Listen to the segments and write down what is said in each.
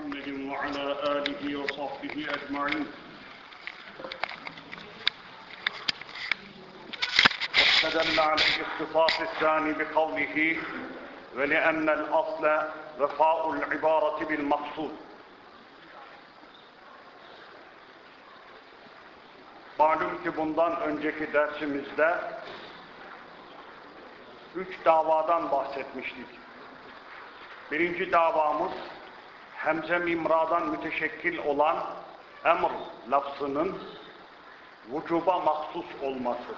محمد وعلى آله وصحبه أجمعين واستدل على الاختصاص الثاني بقوله ولأن الأصل وفاء العبارة بالمقصود Malum ki bundan önceki dersimizde üç davadan bahsetmiştik. Birinci davamız Hemze mimradan müteşekkil olan emr lafzının vücuba mahsus olması.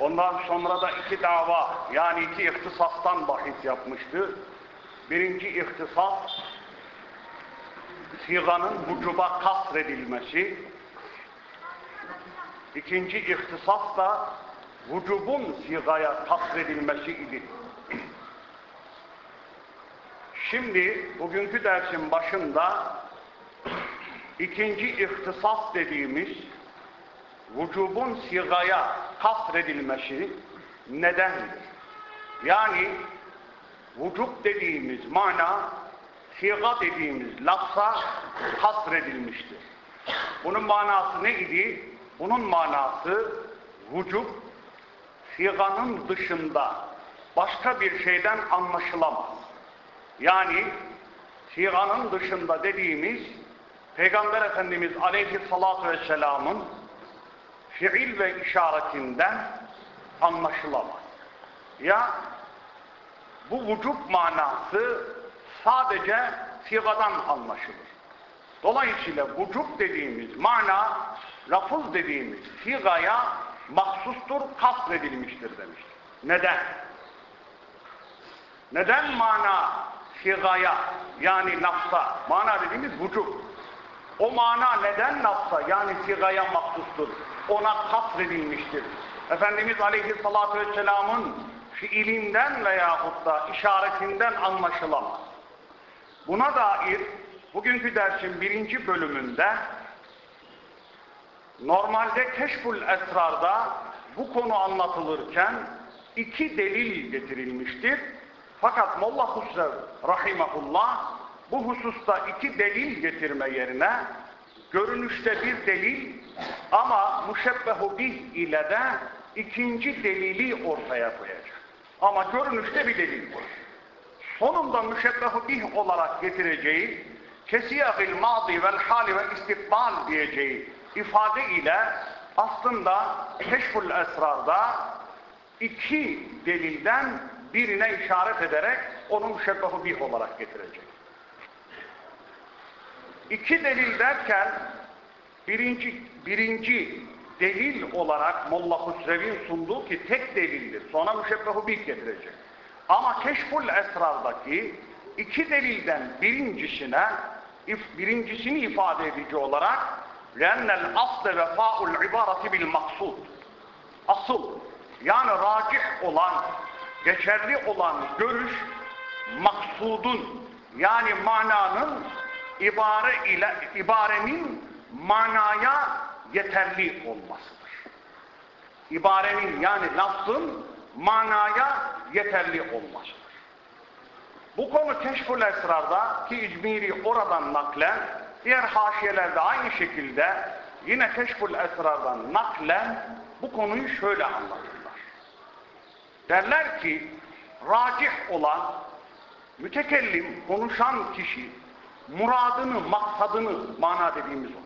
Ondan sonra da iki dava yani iki ihtisastan bahis yapmıştı. Birinci ihtisas siganın vücuba kasredilmesi. İkinci ihtisas da vücubun sigaya kasredilmesi idi. Şimdi bugünkü dersin başında ikinci ihtisas dediğimiz vücubun sigaya kasredilmesi nedendir? Yani vücub dediğimiz mana siga dediğimiz lafza kasredilmiştir. Bunun manası ne idi? Bunun manası vücub siganın dışında başka bir şeyden anlaşılamaz. Yani siganın dışında dediğimiz Peygamber Efendimiz Aleyhisselatü Vesselam'ın fiil ve işaretinden anlaşılamaz. Ya bu vücub manası sadece sigadan anlaşılır. Dolayısıyla vücub dediğimiz mana lafız dediğimiz sigaya mahsustur, kasredilmiştir demiştir. Neden? Neden mana sigaya yani nafsa, mana dediğimiz vücub. O mana neden nafsa yani sigaya mahsustur? Ona kasredilmiştir. Efendimiz Aleyhisselatü Vesselam'ın fiilinden veyahut da işaretinden anlaşılamaz. Buna dair bugünkü dersin birinci bölümünde normalde Keşful Esrar'da bu konu anlatılırken iki delil getirilmiştir. Fakat Molla Husrev Rahimahullah bu hususta iki delil getirme yerine görünüşte bir delil ama müşebbehu bih ile de ikinci delili ortaya koyacak. Ama görünüşte bir delil var. Sonunda müşebbehu bih olarak getireceği kesiyahil madi vel hali ve istikbal diyeceği ifade ile aslında Keşful Esrar'da iki delilden birine işaret ederek onu müşebbehu bih olarak getirecek. İki delil derken birinci, birinci delil olarak Molla Hüsrev'in sunduğu ki tek delildir. Sonra müşebbehu bih getirecek. Ama Keşful Esrar'daki iki delilden birincisine birincisini ifade edici olarak لَاَنَّ الْأَصْلَ وَفَاءُ الْعِبَارَةِ بِالْمَقْصُودِ Asıl yani racih olan, geçerli olan görüş maksudun yani mananın ibare ile ibarenin manaya yeterli olmasıdır. İbarenin yani lafzın manaya yeterli olmasıdır. Bu konu Keşful Esrar'da ki İcmiri oradan naklen, diğer haşiyelerde aynı şekilde yine Keşful Esrar'dan naklen bu konuyu şöyle anlatırlar. Derler ki racih olan mütekellim, konuşan kişi muradını, maksadını, mana dediğimiz o.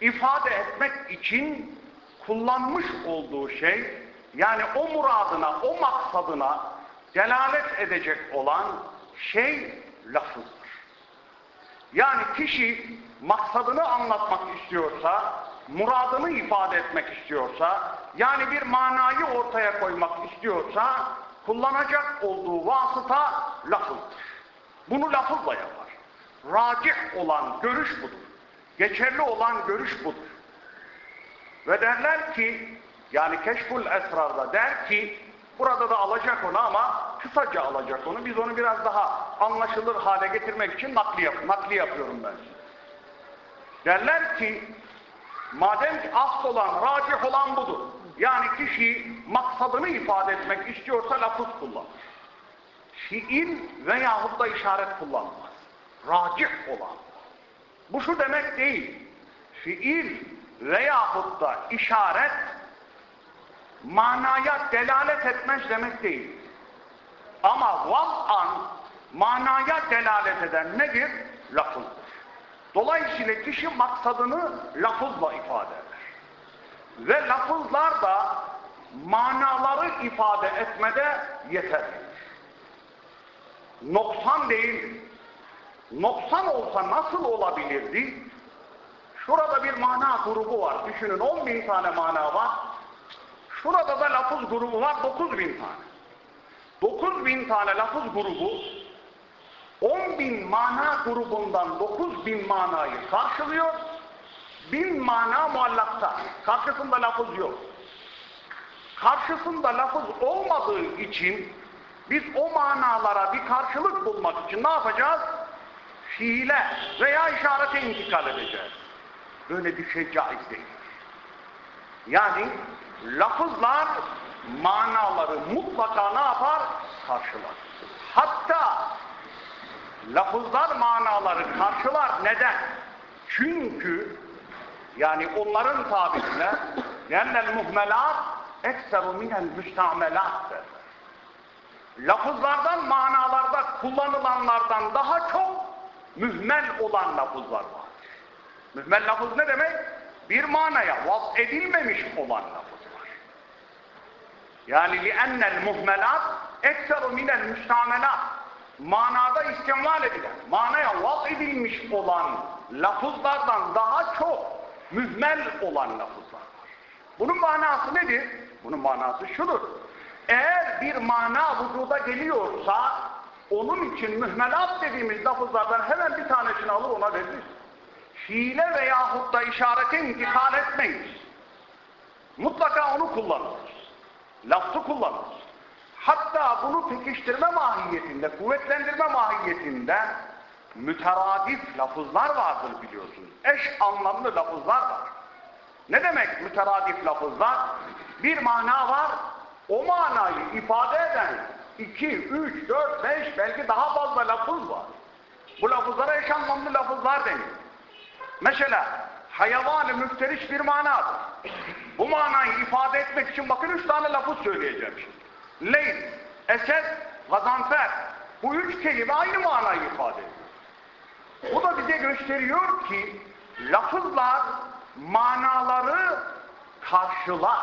ifade etmek için kullanmış olduğu şey, yani o muradına, o maksadına delalet edecek olan şey lafızdır. Yani kişi maksadını anlatmak istiyorsa, muradını ifade etmek istiyorsa, yani bir manayı ortaya koymak istiyorsa, kullanacak olduğu vasıta lafızdır. Bunu lafızla yapar. Racih olan görüş budur. Geçerli olan görüş budur. Ve derler ki, yani Keşful Esrar'da der ki, burada da alacak onu ama kısaca alacak onu. Biz onu biraz daha anlaşılır hale getirmek için nakli, yap nakli yapıyorum ben. Derler ki, madem ki asıl olan, racih olan budur. Yani kişi maksadını ifade etmek istiyorsa lafız kullanır. Fiil veyahut da işaret kullanmaz. Racih olan. Bu şu demek değil. Fiil veyahut da işaret manaya delalet etmez demek değil. Ama vaz'an manaya delalet eden nedir? Lafızdır. Dolayısıyla kişi maksadını lafızla ifade eder. Ve lafızlar da manaları ifade etmede yeterlidir. Noksan değil. Noksan olsa nasıl olabilirdi? Şurada bir mana grubu var. Düşünün 10 bin tane mana var. Şurada da lafız grubu var 9 bin tane. 9 bin tane lafız grubu 10 bin mana grubundan 9 bin manayı karşılıyor. Bin mana muallakta. Karşısında lafız yok. Karşısında lafız olmadığı için biz o manalara bir karşılık bulmak için ne yapacağız? Fiile veya işarete intikal edeceğiz. Böyle bir şey caiz değil. Yani lafızlar manaları mutlaka ne yapar? Karşılar. Hatta lafızlar manaları karşılar. Neden? Çünkü yani onların tabirine lennel muhmelat ekseru minel müstamelat derler. Lafızlardan manalarda kullanılanlardan daha çok mühmel olan lafızlar var. Mühmel lafız ne demek? Bir manaya vaz edilmemiş olan lafızlar. Yani لِأَنَّ الْمُهْمَلَاتِ اَكْسَرُ مِنَ الْمُسْتَعْمَلَاتِ Manada istimal edilen, manaya vaz edilmiş olan lafızlardan daha çok mühmel olan lafızlar. Bunun manası nedir? Bunun manası şudur. Eğer bir mana vücuda geliyorsa onun için mühmelat dediğimiz lafızlardan hemen bir tanesini alır ona veririz. Fiile veyahut da işarete intikal etmeyiz. Mutlaka onu kullanırız. Lafzı kullanırız. Hatta bunu pekiştirme mahiyetinde, kuvvetlendirme mahiyetinde müteradif lafızlar vardır biliyorsunuz. Eş anlamlı lafızlar var. Ne demek müteradif lafızlar? Bir mana var, o manayı ifade eden iki, üç, dört, beş belki daha fazla lafız var. Bu lafızlara eş anlamlı lafızlar denir. Mesela hayvan-ı müfteriş bir manadır. Bu manayı ifade etmek için bakın üç tane lafız söyleyeceğim şimdi. Leyl, esed, gazanfer. Bu üç kelime aynı manayı ifade ediyor. Bu da bize gösteriyor ki lafızlar manaları karşılar.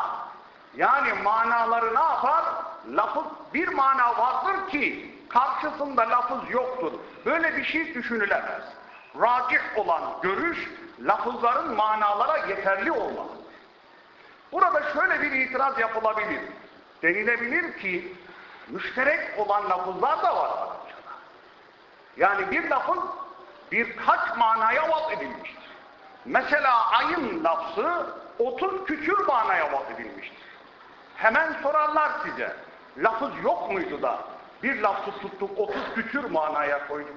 Yani manaları ne yapar? Lafız bir mana vardır ki karşısında lafız yoktur. Böyle bir şey düşünülemez. Racih olan görüş lafızların manalara yeterli olmalıdır. Burada şöyle bir itiraz yapılabilir. Denilebilir ki müşterek olan lafızlar da var Arapçada. Yani bir lafız birkaç manaya vaz edilmiştir. Mesela ayın lafzı 30 küçür manaya vaz edilmiştir. Hemen sorarlar size, lafız yok muydu da bir lafzı tuttuk 30 küçür manaya koyduk.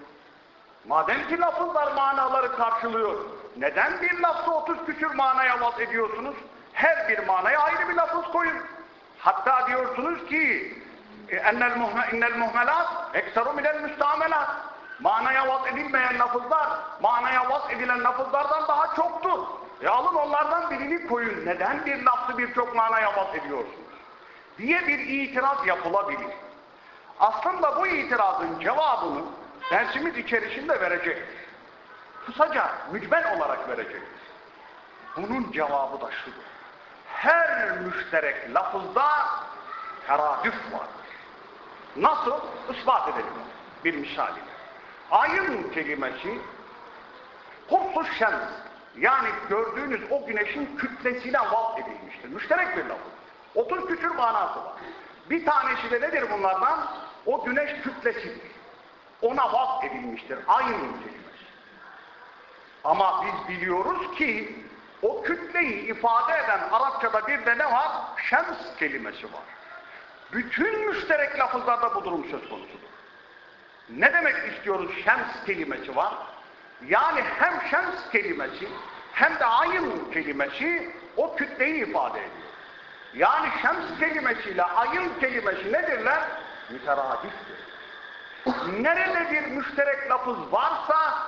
Madem ki lafızlar manaları karşılıyor, neden bir lafzı 30 küçür manaya vaz ediyorsunuz? Her bir manaya ayrı bir lafız koyun. Hatta diyorsunuz ki innel muhmelat ekseru minel müstamelat manaya vaz edilmeyen lafızlar manaya vaz edilen lafızlardan daha çoktur. E alın onlardan birini koyun. Neden bir lafzı birçok manaya vaz ediyorsunuz? diye bir itiraz yapılabilir. Aslında bu itirazın cevabını dersimiz içerisinde verecek. Kısaca, mücbel olarak verecek. Bunun cevabı da şudur. Her müşterek lafızda teradüf vardır. Nasıl? Ispat edelim bir misaliyle. Ayın kelimesi kursus şems yani gördüğünüz o güneşin kütlesine vaz edilmiştir. Müşterek bir lafız. 30 küçür manası var. Bir tanesi de nedir bunlardan? O güneş kütlesidir. Ona vaz edilmiştir. Aynı kelimesi. Ama biz biliyoruz ki o kütleyi ifade eden Arapçada bir de ne var? Şems kelimesi var. Bütün müşterek lafızlarda bu durum söz konusudur. Ne demek istiyoruz şems kelimesi var? Yani hem şems kelimesi hem de ayın kelimesi o kütleyi ifade ediyor. Yani şems kelimesiyle ayın kelimesi nedirler? Müteradiftir. Nerede bir müşterek lafız varsa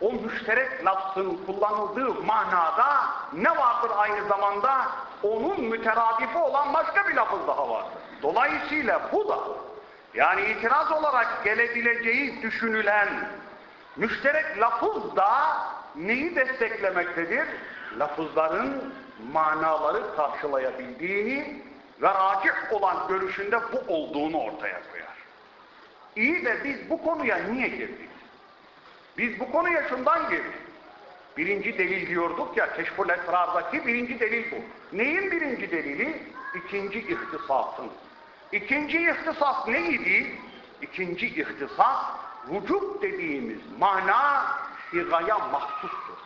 o müşterek lafzın kullanıldığı manada ne vardır aynı zamanda? Onun müteradifi olan başka bir lafız daha vardır. Dolayısıyla bu da yani itiraz olarak gelebileceği düşünülen müşterek lafız da neyi desteklemektedir? Lafızların manaları karşılayabildiğini ve racih olan görüşünde bu olduğunu ortaya koyar. İyi de biz bu konuya niye girdik? Biz bu konuya şundan girdik. Birinci delil diyorduk ya, Keşful Esrar'daki birinci delil bu. Neyin birinci delili? İkinci ihtisasın. İkinci ihtisas neydi? İkinci ihtisas, vücut dediğimiz mana sigaya mahsustur.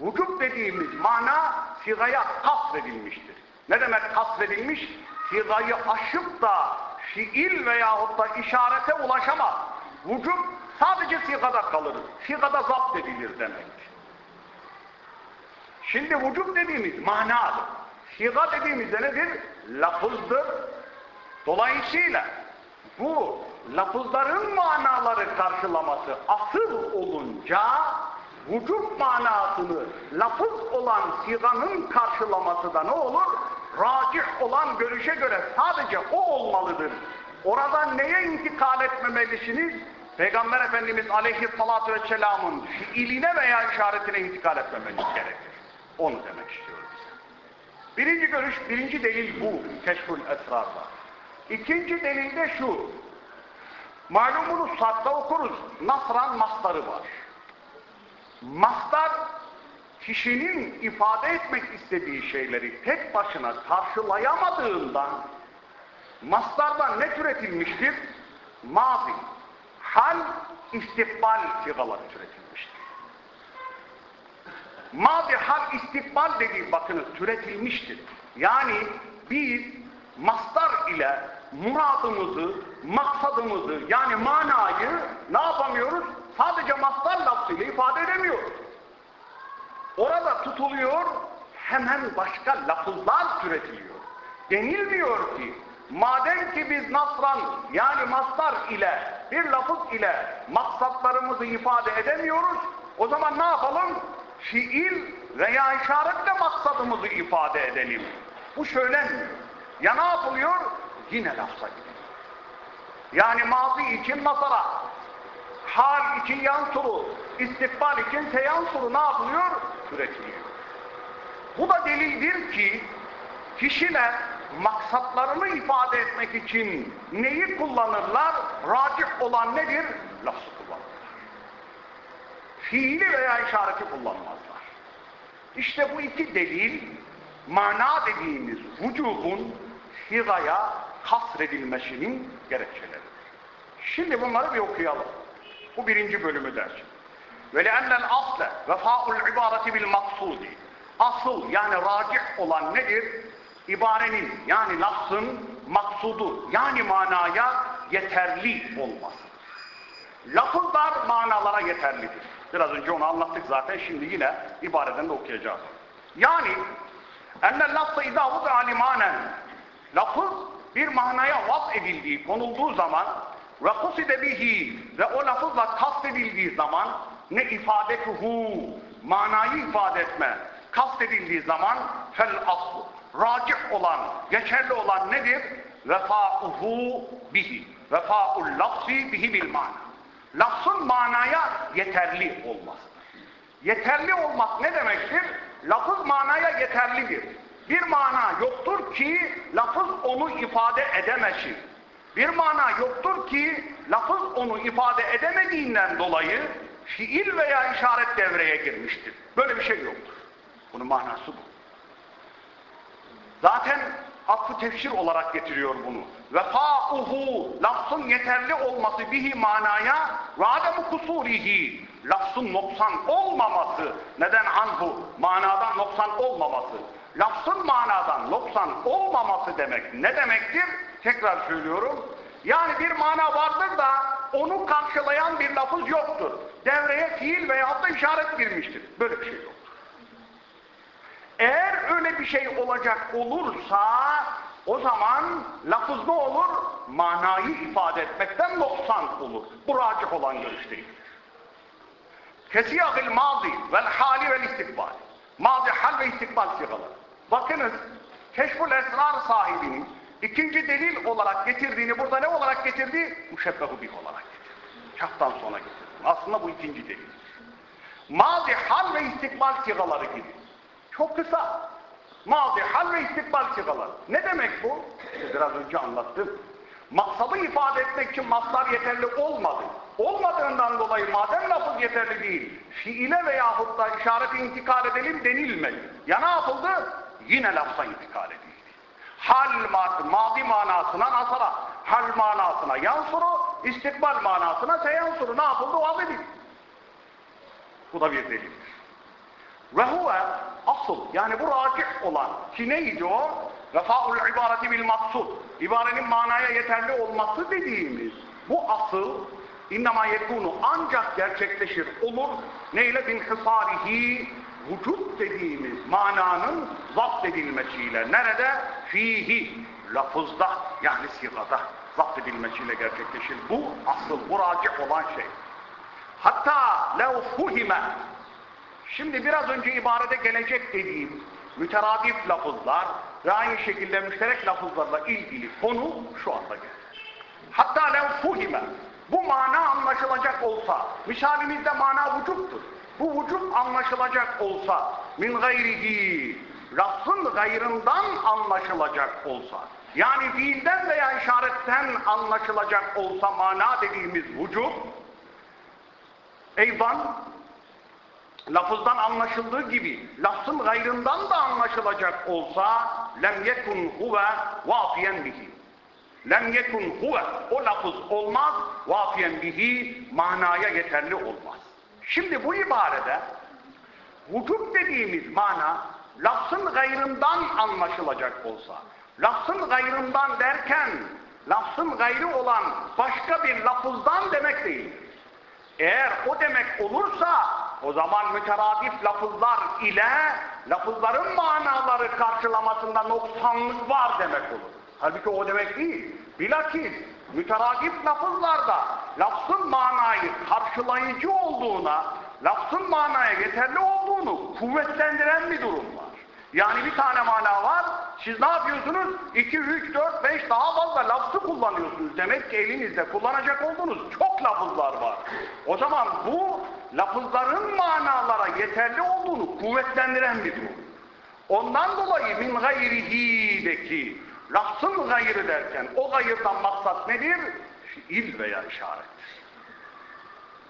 Vücut dediğimiz mana sigaya kasredilmiştir. Ne demek kasredilmiş? Sigayı aşıp da fiil veyahut da işarete ulaşamaz. Vücut sadece sigada kalır. Sigada zapt edilir demektir. Şimdi vücut dediğimiz manadır. Siga dediğimiz de nedir? Lafızdır. Dolayısıyla bu lafızların manaları karşılaması asıl olunca vücut manasını lafız olan siganın karşılaması da ne olur? Racih olan görüşe göre sadece o olmalıdır. Orada neye intikal etmemelisiniz? Peygamber Efendimiz aleyhissalatü vesselamın fiiline veya işaretine intikal etmemeniz gerekir. Onu demek istiyorum. Birinci görüş, birinci delil bu Keşfül Esrar'da. İkinci delil de şu. Malumunuz sartta okuruz. Nasran mastarı var. Mastar kişinin ifade etmek istediği şeyleri tek başına karşılayamadığından mastardan ne türetilmiştir? Mazi, hal, istikbal sigaları türetilmiştir. Mazi, hal, istikbal dediği bakınız türetilmiştir. Yani biz mastar ile muradımızı, maksadımızı yani manayı ne yapamıyoruz? Sadece mastar lafzıyla ifade edemiyoruz. Orada tutuluyor, hemen başka lafızlar türetiliyor. Denilmiyor ki, madem ki biz nasran yani mastar ile, bir lafız ile maksatlarımızı ifade edemiyoruz, o zaman ne yapalım? Fiil veya işaretle maksadımızı ifade edelim. Bu söylenmiyor. Ya ne yapılıyor? Yine lafza gidiyor. Yani mazi için masara, hal için yansuru, istikbal için teyansuru ne yapılıyor? Üretiliyor. Bu da delildir ki kişiler maksatlarını ifade etmek için neyi kullanırlar? Racih olan nedir? Lafzı kullanırlar. Fiili veya işareti kullanmazlar. İşte bu iki delil mana dediğimiz vücubun sigaya kasredilmesinin gerekçeleridir. Şimdi bunları bir okuyalım. Bu birinci bölümü ders. Ve le'ennel asle vefa'ul ibareti bil maksudi. Asıl yani racih olan nedir? İbarenin yani lafzın maksudu yani manaya yeterli olması. Lafızlar manalara yeterlidir. Biraz önce onu anlattık zaten şimdi yine ibareden de okuyacağız. Yani ennel lafzı izâ vud'a limanen lafız bir manaya vaz edildiği, konulduğu zaman ve kuside bihi ve o lafızla kastedildiği zaman ne ifadetuhu manayı ifade etme kastedildiği zaman fel aslu racih olan, geçerli olan nedir? Vefa'uhu bihi vefa'ul lafzi bihi bil mana lafzın manaya yeterli olması yeterli olmak ne demektir? lafız manaya yeterlidir bir mana yoktur ki lafız onu ifade edemesin bir mana yoktur ki lafız onu ifade edemediğinden dolayı fiil veya işaret devreye girmiştir. Böyle bir şey yoktur. Bunun manası bu. Zaten affı tefsir olarak getiriyor bunu. Vefa'uhu lafzın yeterli olması bihi manaya ve ademu kusurihi lafzın noksan olmaması neden anhu manadan noksan olmaması lafzın manadan noksan olmaması demek ne demektir? Tekrar söylüyorum. Yani bir mana vardır da onu karşılayan bir lafız yoktur. Devreye fiil veya da işaret girmiştir. Böyle bir şey yoktur. Eğer bir şey olacak olursa o zaman lafız ne olur? Manayı ifade etmekten noksan olur. Bu racih olan görüş değil. Kesiyagil mazi vel hali vel istikbal. Mazi, hal ve istikbal sigaları. Bakınız, Keşful Esrar sahibinin ikinci delil olarak getirdiğini burada ne olarak getirdi? Müşebbehu bih olarak getirdi. Kaftan sonra getirdi. Aslında bu ikinci delil. Mazi, hal ve istikbal sigaları gibi. Çok kısa. Mazi, hal ve istikbal sigaları. Ne demek bu? Biraz önce anlattım. Maksadı ifade etmek için maslar yeterli olmadı. Olmadığından dolayı madem lafız yeterli değil, fiile veyahut da işareti intikal edelim denilmedi. Ya ne yapıldı? Yine lafza intikal edildi. Hal madi manasına nasara, hal manasına yansuru, istikbal manasına seyansuru. Ne yapıldı? O edildi. Bu da bir delildir. Ve huve asıl yani bu racih olan ki neydi o? Vefaul ibareti bil maksud. İbarenin manaya yeterli olması dediğimiz bu asıl innema yekunu ancak gerçekleşir olur. Neyle bin hisarihi vücut dediğimiz mananın zapt edilmesiyle. Nerede? Fihi lafızda yani sigada zapt edilmesiyle gerçekleşir. Bu asıl, bu racih olan şey. Hatta lev fuhime Şimdi biraz önce ibarede gelecek dediğim müteradif lafızlar ve aynı şekilde müşterek lafızlarla ilgili konu şu anda gelir. Hatta lev fuhime bu mana anlaşılacak olsa, misalimizde mana vücuttur. Bu vücut anlaşılacak olsa, min gayrihi, lafzın gayrından anlaşılacak olsa, yani fiilden veya işaretten anlaşılacak olsa mana dediğimiz vücut, eyvan lafızdan anlaşıldığı gibi lafzın gayrından da anlaşılacak olsa lem yekun huve vafiyen bihi. Lem yekun huve o lafız olmaz vafiyen bihi manaya yeterli olmaz. Şimdi bu ibarede vücut dediğimiz mana lafzın gayrından anlaşılacak olsa lafzın gayrından derken lafzın gayrı olan başka bir lafızdan demek değil. Eğer o demek olursa o zaman müteradif lafızlar ile lafızların manaları karşılamasında noksanlık var demek olur. Halbuki o demek değil. Bilakis müteradif lafızlarda lafzın manayı karşılayıcı olduğuna, lafzın manaya yeterli olduğunu kuvvetlendiren bir durum var. Yani bir tane mana var, siz ne yapıyorsunuz? 2, 3, 4, 5 daha fazla lafzı kullanıyorsunuz. Demek ki elinizde kullanacak olduğunuz çok lafızlar var. O zaman bu lafızların manalara yeterli olduğunu kuvvetlendiren bir durum. Ondan dolayı min gayrihi'deki lafzın gayrı derken o gayrdan maksat nedir? Fiil veya işarettir.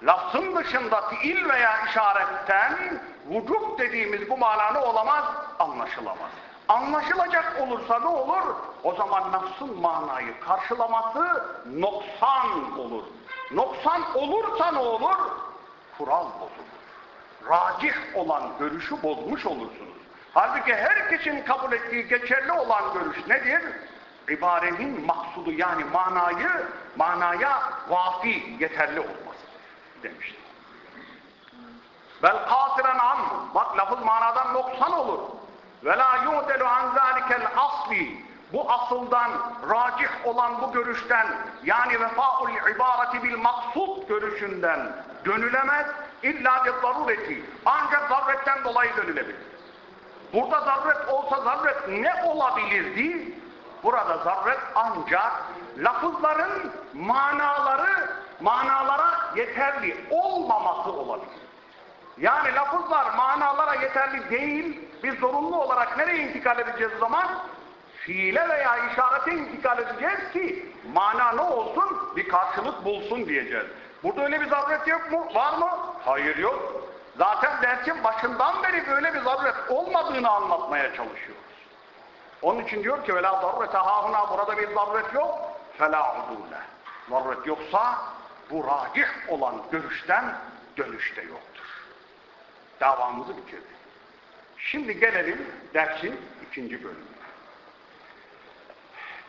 Lafzın dışında fiil veya işaretten vücut dediğimiz bu mananı olamaz, anlaşılamaz. Anlaşılacak olursa ne olur? O zaman nafsın manayı karşılaması noksan olur. Noksan olursa ne olur? Kural bozulur. Racih olan görüşü bozmuş olursunuz. Halbuki herkesin kabul ettiği geçerli olan görüş nedir? İbarenin maksudu yani manayı, manaya vafi yeterli olması demiştir. Bel kasiren an, bak lafız manadan noksan olur. Ve la yu'delu an zalikel asli, bu asıldan, racih olan bu görüşten, yani vefaul ibareti bil maksud görüşünden dönülemez, illa bir zarureti, ancak zarretten dolayı dönülebilir. Burada zaruret olsa zaruret ne olabilirdi? Burada zaruret ancak lafızların manaları, manalara yeterli olmaması olabilir. Yani lafızlar manalara yeterli değil, biz zorunlu olarak nereye intikal edeceğiz o zaman? Fiile veya işarete intikal edeceğiz ki mana ne olsun? Bir karşılık bulsun diyeceğiz. Burada öyle bir zaruret yok mu? Var mı? Hayır yok. Zaten dersin başından beri böyle bir zaruret olmadığını anlatmaya çalışıyoruz. Onun için diyor ki vela zarurete hahuna burada bir zaruret yok. Fela udule. Zaruret yoksa bu racih olan görüşten dönüşte yoktur. Davamızı bitirdik. Şimdi gelelim dersin ikinci bölümüne.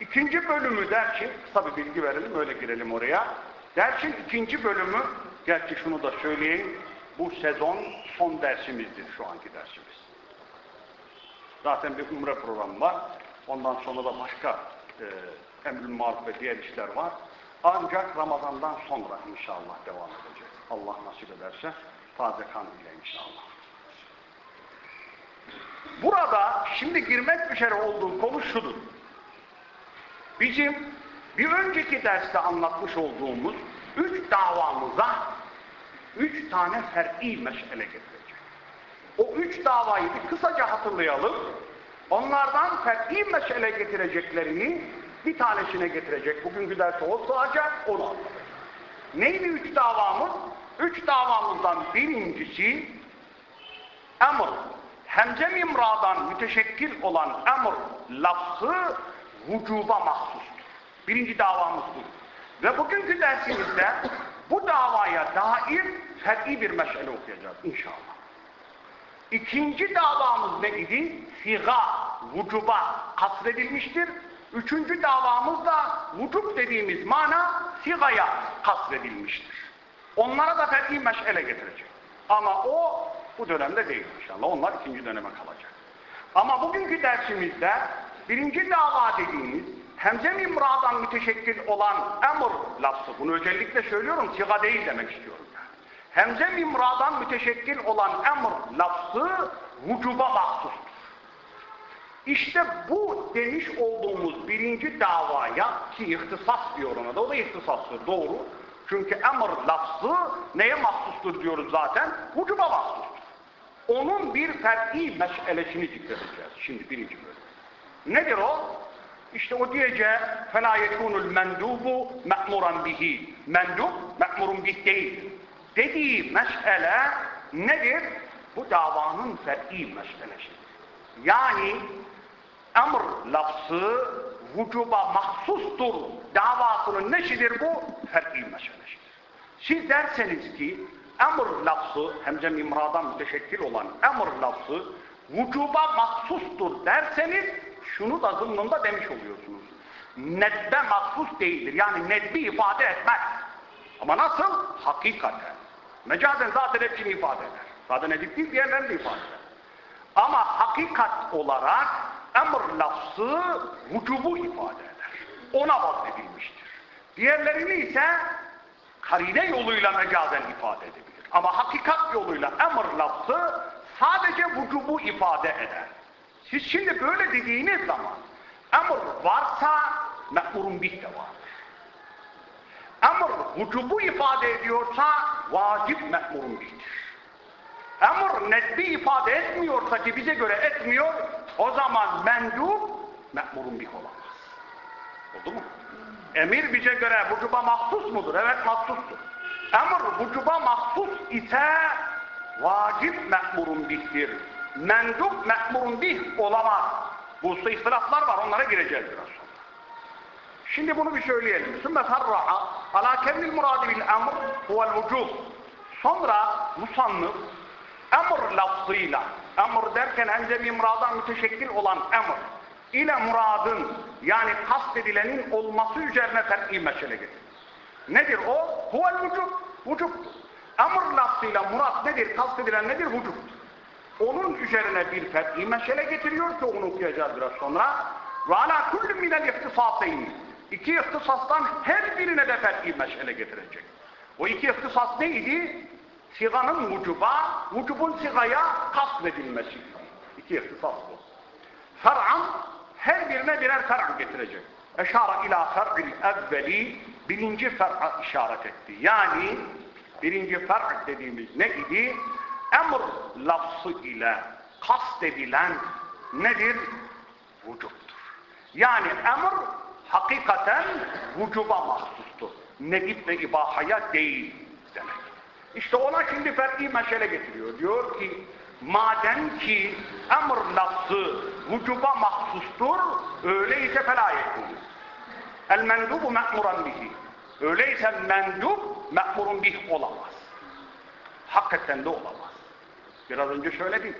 İkinci bölümü dersin, kısa bir bilgi verelim öyle girelim oraya. Dersin ikinci bölümü, gerçi şunu da söyleyeyim, bu sezon son dersimizdir şu anki dersimiz. Zaten bir umre programı var. Ondan sonra da başka e, emr-ül maruf ve diğer işler var. Ancak Ramazan'dan sonra inşallah devam edecek. Allah nasip ederse taze kan ile inşallah. Burada şimdi girmek üzere olduğu konu şudur. Bizim bir önceki derste anlatmış olduğumuz üç davamıza üç tane fer'i meşele getirecek. O üç davayı bir kısaca hatırlayalım. Onlardan fer'i meşele getireceklerini bir tanesine getirecek. Bugünkü dersi o sığacak, onu anlatacak. Neydi üç davamız? Üç davamızdan birincisi emr. Hemze mimradan müteşekkil olan emr lafzı vücuba mahsustur. Birinci davamız bu. Ve bugünkü dersimizde bu davaya dair fer'i bir meşale okuyacağız inşallah. İkinci davamız ne idi? Siga, vücuba kasredilmiştir. Üçüncü davamız da vücub dediğimiz mana sigaya kasredilmiştir. Onlara da fer'i meşale getirecek. Ama o bu dönemde değil inşallah. Onlar ikinci döneme kalacak. Ama bugünkü dersimizde birinci dava dediğimiz hemze imradan müteşekkil olan emr lafzı. Bunu özellikle söylüyorum. Siga değil demek istiyorum. Yani. Hemze imradan müteşekkil olan emr lafzı vücuba mahsustur. İşte bu demiş olduğumuz birinci davaya ki ihtisas diyor ona da o da ihtisastır doğru. Çünkü emr lafzı neye mahsustur diyoruz zaten? Vücuba mahsustur. Onun bir fer'i meşelesini zikredeceğiz şimdi birinci bölüm. Nedir o? İşte o diyeceği فَلَا يَكُونُ الْمَنْدُوبُ مَأْمُرًا بِهِ Mendub, me'murun bih değil. Dediği mesele nedir? Bu davanın fer'i meselesidir. Yani emr lafzı vücuba mahsustur davasının neşidir bu? Fer'i meselesidir. Siz derseniz ki emr lafzı hemze mimradan müteşekkil olan emr lafzı vücuba mahsustur derseniz şunu da zımnında demiş oluyorsunuz. Nedbe mahsus değildir. Yani nedbi ifade etmez. Ama nasıl? Hakikaten. Mecazen zaten hepsini ifade eder. Zaten edip değil diğerlerini de ifade eder. Ama hakikat olarak emr lafzı vücubu ifade eder. Ona vazledilmiştir. Diğerlerini ise karine yoluyla mecazen ifade edebilir. Ama hakikat yoluyla emr lafzı sadece vücubu ifade eder. Siz şimdi böyle dediğiniz zaman emr varsa me'murun bih de vardır. Emr vücubu ifade ediyorsa vacip me'murun bihtir. Emr nedbi ifade etmiyorsa ki bize göre etmiyor, o zaman mendub me'murun bih olamaz. Oldu mu? Emir bize göre vücuba mahsus mudur? Evet mahsustur. Emr vücuba mahsus ise vacip me'murun bihtir. Mendub me'murun bih olamaz. Bu ihtilaflar var, onlara gireceğiz biraz. Şimdi bunu bir söyleyelim. Sümme sarra'a ala kevnil muradi bil emr huvel vücub. Sonra musannıf emr lafzıyla, emr derken hemze mimradan müteşekkil olan emr ile muradın yani kastedilenin olması üzerine ter'i meşele getirir. Nedir o? Huvel vücub. Vücubtur. Emr lafzıyla murat nedir? Kastedilen nedir? Vücubtur. Onun üzerine bir fer'i meşele getiriyor ki onu okuyacağız biraz sonra. Ve ala kullü minel ihtisaseyni. İki ihtisastan her birine de fer'i meşele getirecek. O iki ihtisas neydi? Siganın vücuba, vücubun sigaya kasvedilmesi. İki ihtisas bu. Fer'an her birine birer fer' getirecek. Eşara ila fer'il evveli birinci fer'a işaret etti. Yani birinci fer' dediğimiz ne idi? Emr lafzı ile kastedilen nedir? Vücuttur. Yani emr hakikaten vücuba mahsustur. Nedip ve ibahaya değil demek. İşte ona şimdi fer'i meşale getiriyor. Diyor ki madem ki emr lafzı vücuba mahsustur öyleyse felâ yekûn. El mendubu me'muran bihi. Öyleyse mendub me'murun bih olamaz. Hakikaten de olamaz. Biraz önce söyledim.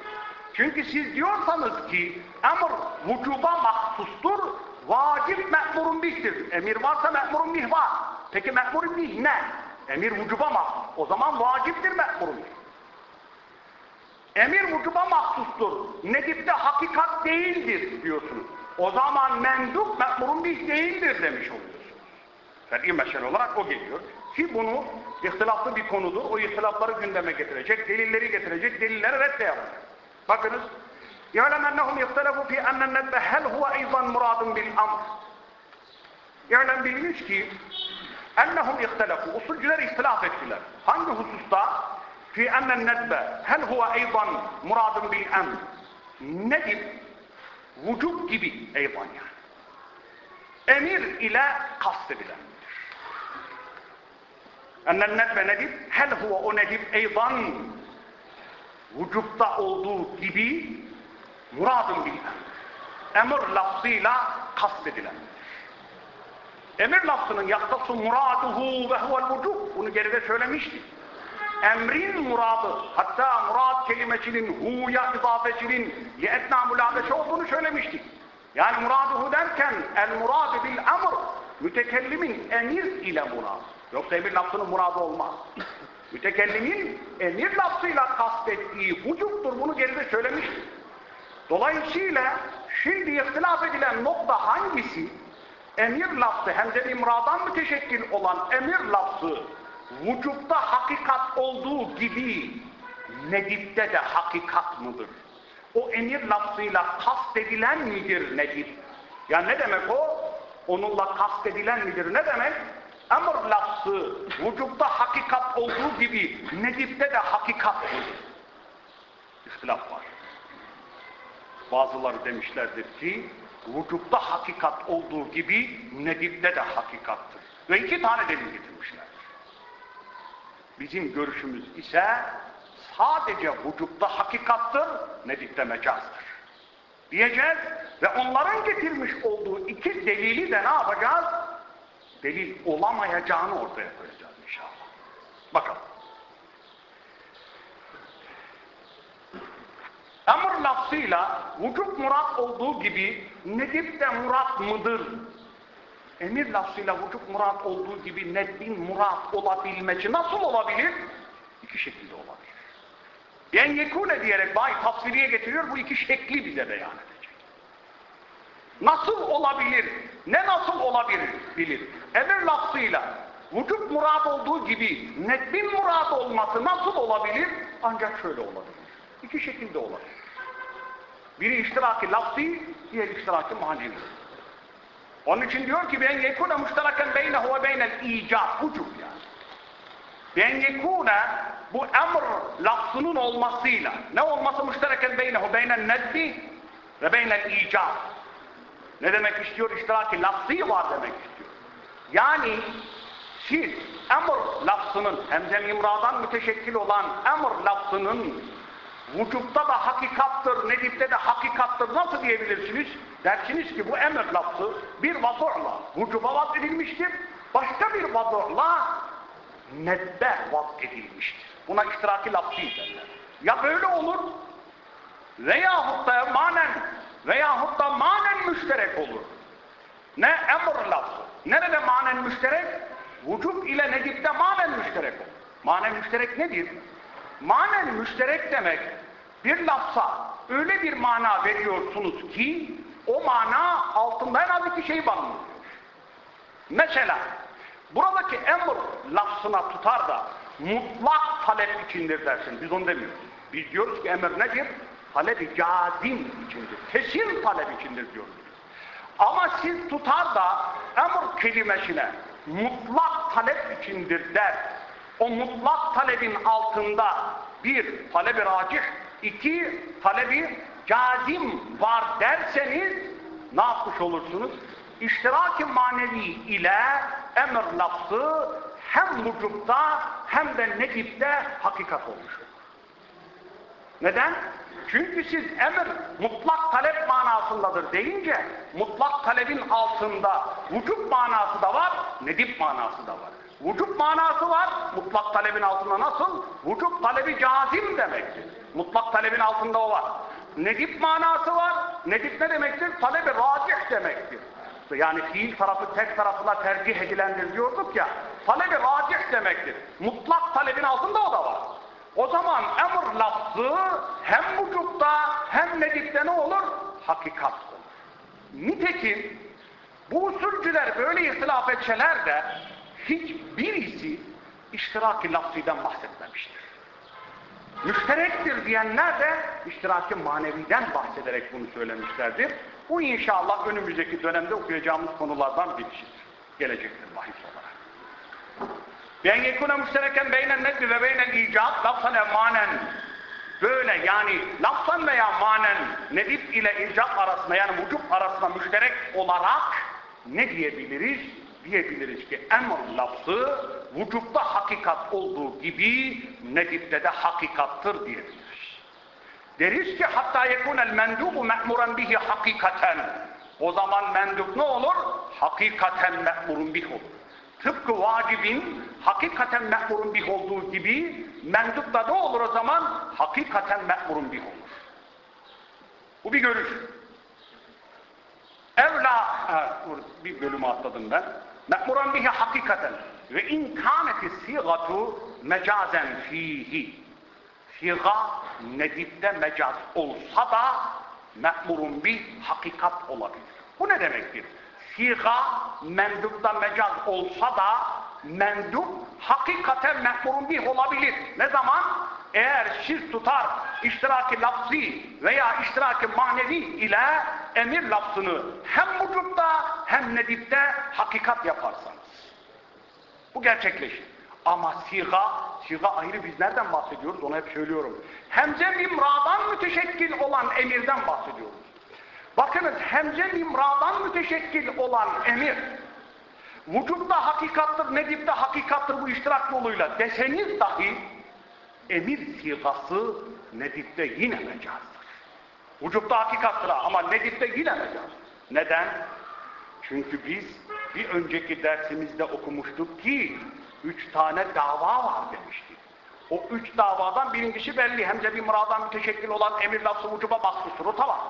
Çünkü siz diyorsanız ki emr vücuba mahsustur, vacip me'murun bihtir. Emir varsa me'murun bih var. Peki me'murun bih ne? Emir vücuba mahsus. O zaman vaciptir me'murun bih. Emir vücuba mahsustur. Nedip'te hakikat değildir diyorsunuz. O zaman mendup me'murun bih değildir demiş oluyorsunuz. Fer'i mesele olarak o geliyor. Ki bunu ihtilaflı bir konudur. O ihtilafları gündeme getirecek, delilleri getirecek, delilleri redde yapacak. Bakınız. يَعْلَمْ اَنَّهُمْ يَخْتَلَفُوا فِي اَنَّ النَّدْبَ هَلْ هُوَ اَيْضًا مُرَادٌ بِالْأَمْرِ يَعْلَمْ biliniz ki ennehum ihtelefu. Usulcüler ihtilaf ettiler. Hangi hususta? Fi ennen nedbe hel huve eydan muradun bil emr. Nedir? Vücub gibi eydan yani. Emir ile kastedilendir. Ennen nedbe nedir? Hel huve o nedir? Eydan vücubda olduğu gibi muradun bil emr. Emir lafzıyla kastedilendir. Emir lafzının yaktası muraduhu ve huvel vücub. Bunu geride söylemiştik. Emrin muradı, hatta murad kelimesinin hu'ya izafesinin li'etna mülâbeşe olduğunu söylemiştik. Yani muraduhu derken el muradu bil emr mütekellimin emir ile murad. Yoksa emir lafzının muradı olmaz. Mütekellimin emir lafzıyla kastettiği vücuttur. Bunu geride söylemiştik. Dolayısıyla şimdi ihtilaf edilen nokta hangisi? emir lafzı hem de imradan müteşekkil olan emir lafzı vücutta hakikat olduğu gibi nedipte de hakikat mıdır? O emir lafzıyla kastedilen midir nedip? Yani ne demek o? Onunla kastedilen midir? Ne demek? Emir lafzı vücutta hakikat olduğu gibi nedipte de hakikat mıdır? İhtilaf var. Bazıları demişlerdir ki vücutta hakikat olduğu gibi nedipte de hakikattır. Ve iki tane delil getirmişler. Bizim görüşümüz ise sadece vücutta hakikattır, nedipte mecazdır. Diyeceğiz ve onların getirmiş olduğu iki delili de ne yapacağız? Delil olamayacağını ortaya koyacağız inşallah. Bakalım. Emr lafzıyla vücut murat olduğu gibi nedip murat mıdır? Emir lafzıyla vücut murat olduğu gibi nedbin murat olabilmesi nasıl olabilir? İki şekilde olabilir. Yani yekune diyerek bay tasviriye getiriyor bu iki şekli bize beyan edecek. Nasıl olabilir? Ne nasıl olabilir? Bilir. Emir lafzıyla vücut murad olduğu gibi nedbin murad olması nasıl olabilir? Ancak şöyle olabilir. İki şekilde olabilir. Biri iştiraki lafzi, diğer iştiraki manevi. Onun için diyor ki ben yekune müşteraken beynehu ve beynel icab, vücub yani. Ben yekune bu emr lafzının olmasıyla, ne olması müştereken beynehu, beynel nedbi ve beynel icab. Ne demek istiyor? İştiraki lafzi var demek istiyor. Yani siz emr lafzının hem de imradan müteşekkil olan emr lafzının vücutta da hakikattır, nedipte de hakikattır nasıl diyebilirsiniz? Dersiniz ki bu emir lafzı bir vazorla vücuba vaz edilmiştir, başka bir vazorla nedbe vaz edilmiştir. Buna iştiraki lafzı derler. Ya böyle olur veyahut da manen veyahut da manen müşterek olur. Ne emr lafzı. Nerede manen müşterek? Vücut ile nedipte manen müşterek olur. Manen müşterek nedir? Manen müşterek demek bir lafza öyle bir mana veriyorsunuz ki o mana altında en az iki şey barındırıyor. Mesela buradaki emr lafzına tutar da mutlak talep içindir dersin. Biz onu demiyoruz. Biz diyoruz ki emir nedir? Talep-i cazim içindir. Kesin talep içindir diyoruz. Ama siz tutar da emr kelimesine mutlak talep içindir der. O mutlak talebin altında bir talebi racih, iki talebi cazim var derseniz ne yapmış olursunuz? İştirak-ı manevi ile emir lafzı hem vücutta hem de nedipte hakikat olmuş olur. Neden? Çünkü siz emir mutlak talep manasındadır deyince mutlak talebin altında vücut manası da var, nedip manası da var. Vücut manası var, mutlak talebin altında nasıl? Vücut talebi cazim demektir. Talebin altında o var. Nedip manası var. Nedip ne demektir? Talebi racih demektir. Yani fiil tarafı tek tarafına tercih edilendir diyorduk ya. Talebi racih demektir. Mutlak talebin altında o da var. O zaman emr lafzı hem vücutta hem nedipte ne olur? Hakikat. Nitekim bu usulcüler böyle ihtilaf etseler de hiçbirisi iştiraki lafziden bahsetmemiştir. Müşterektir diyenler de iştiraki maneviden bahsederek bunu söylemişlerdir. Bu inşallah önümüzdeki dönemde okuyacağımız konulardan birisidir. Gelecektir bahis olarak. Ben yekune müştereken beynen nezbi ve beynen icat lafzan emanen böyle yani lafzan veya manen nedip ile icap arasında yani vücub arasında müşterek olarak ne diyebiliriz? Diyebiliriz ki emr lafzı vücubda hakikat olduğu gibi nedipte de hakikattır diyebiliriz. Deriz ki hatta yekunel mendubu me'muren bihi hakikaten. O zaman mendup ne olur? Hakikaten me'murun bih olur. Tıpkı vacibin hakikaten me'murun bih olduğu gibi mendup da ne olur o zaman? Hakikaten me'murun bih olur. Bu bir görüş. Evla, bir bölümü atladım ben. Me'muran bihi hakikaten ve in kâneti sigatu mecazen fihi. Siga nedipte mecaz olsa da me'murun bir hakikat olabilir. Bu ne demektir? Siga mendupta mecaz olsa da mendup hakikaten me'murun bir olabilir. Ne zaman? Eğer siz tutar iştiraki lafzi veya iştiraki manevi ile emir lafzını hem vücutta hem nedipte hakikat yaparsanız. Bu gerçekleşir. Ama siga, siga ayrı biz nereden bahsediyoruz onu hep söylüyorum. Hemze mimradan müteşekkil olan emirden bahsediyoruz. Bakınız hemze mimradan müteşekkil olan emir vücutta hakikattır, nedipte hakikattır bu iştirak yoluyla deseniz dahi emir sigası nedipte yine mecazdır. Vücutta hakikattır ama nedipte yine mecaz. Neden? Çünkü biz bir önceki dersimizde okumuştuk ki üç tane dava var demiştik. O üç davadan birincisi belli. Hem de bir muradan müteşekkil olan emir lafzı vücuba ruta var.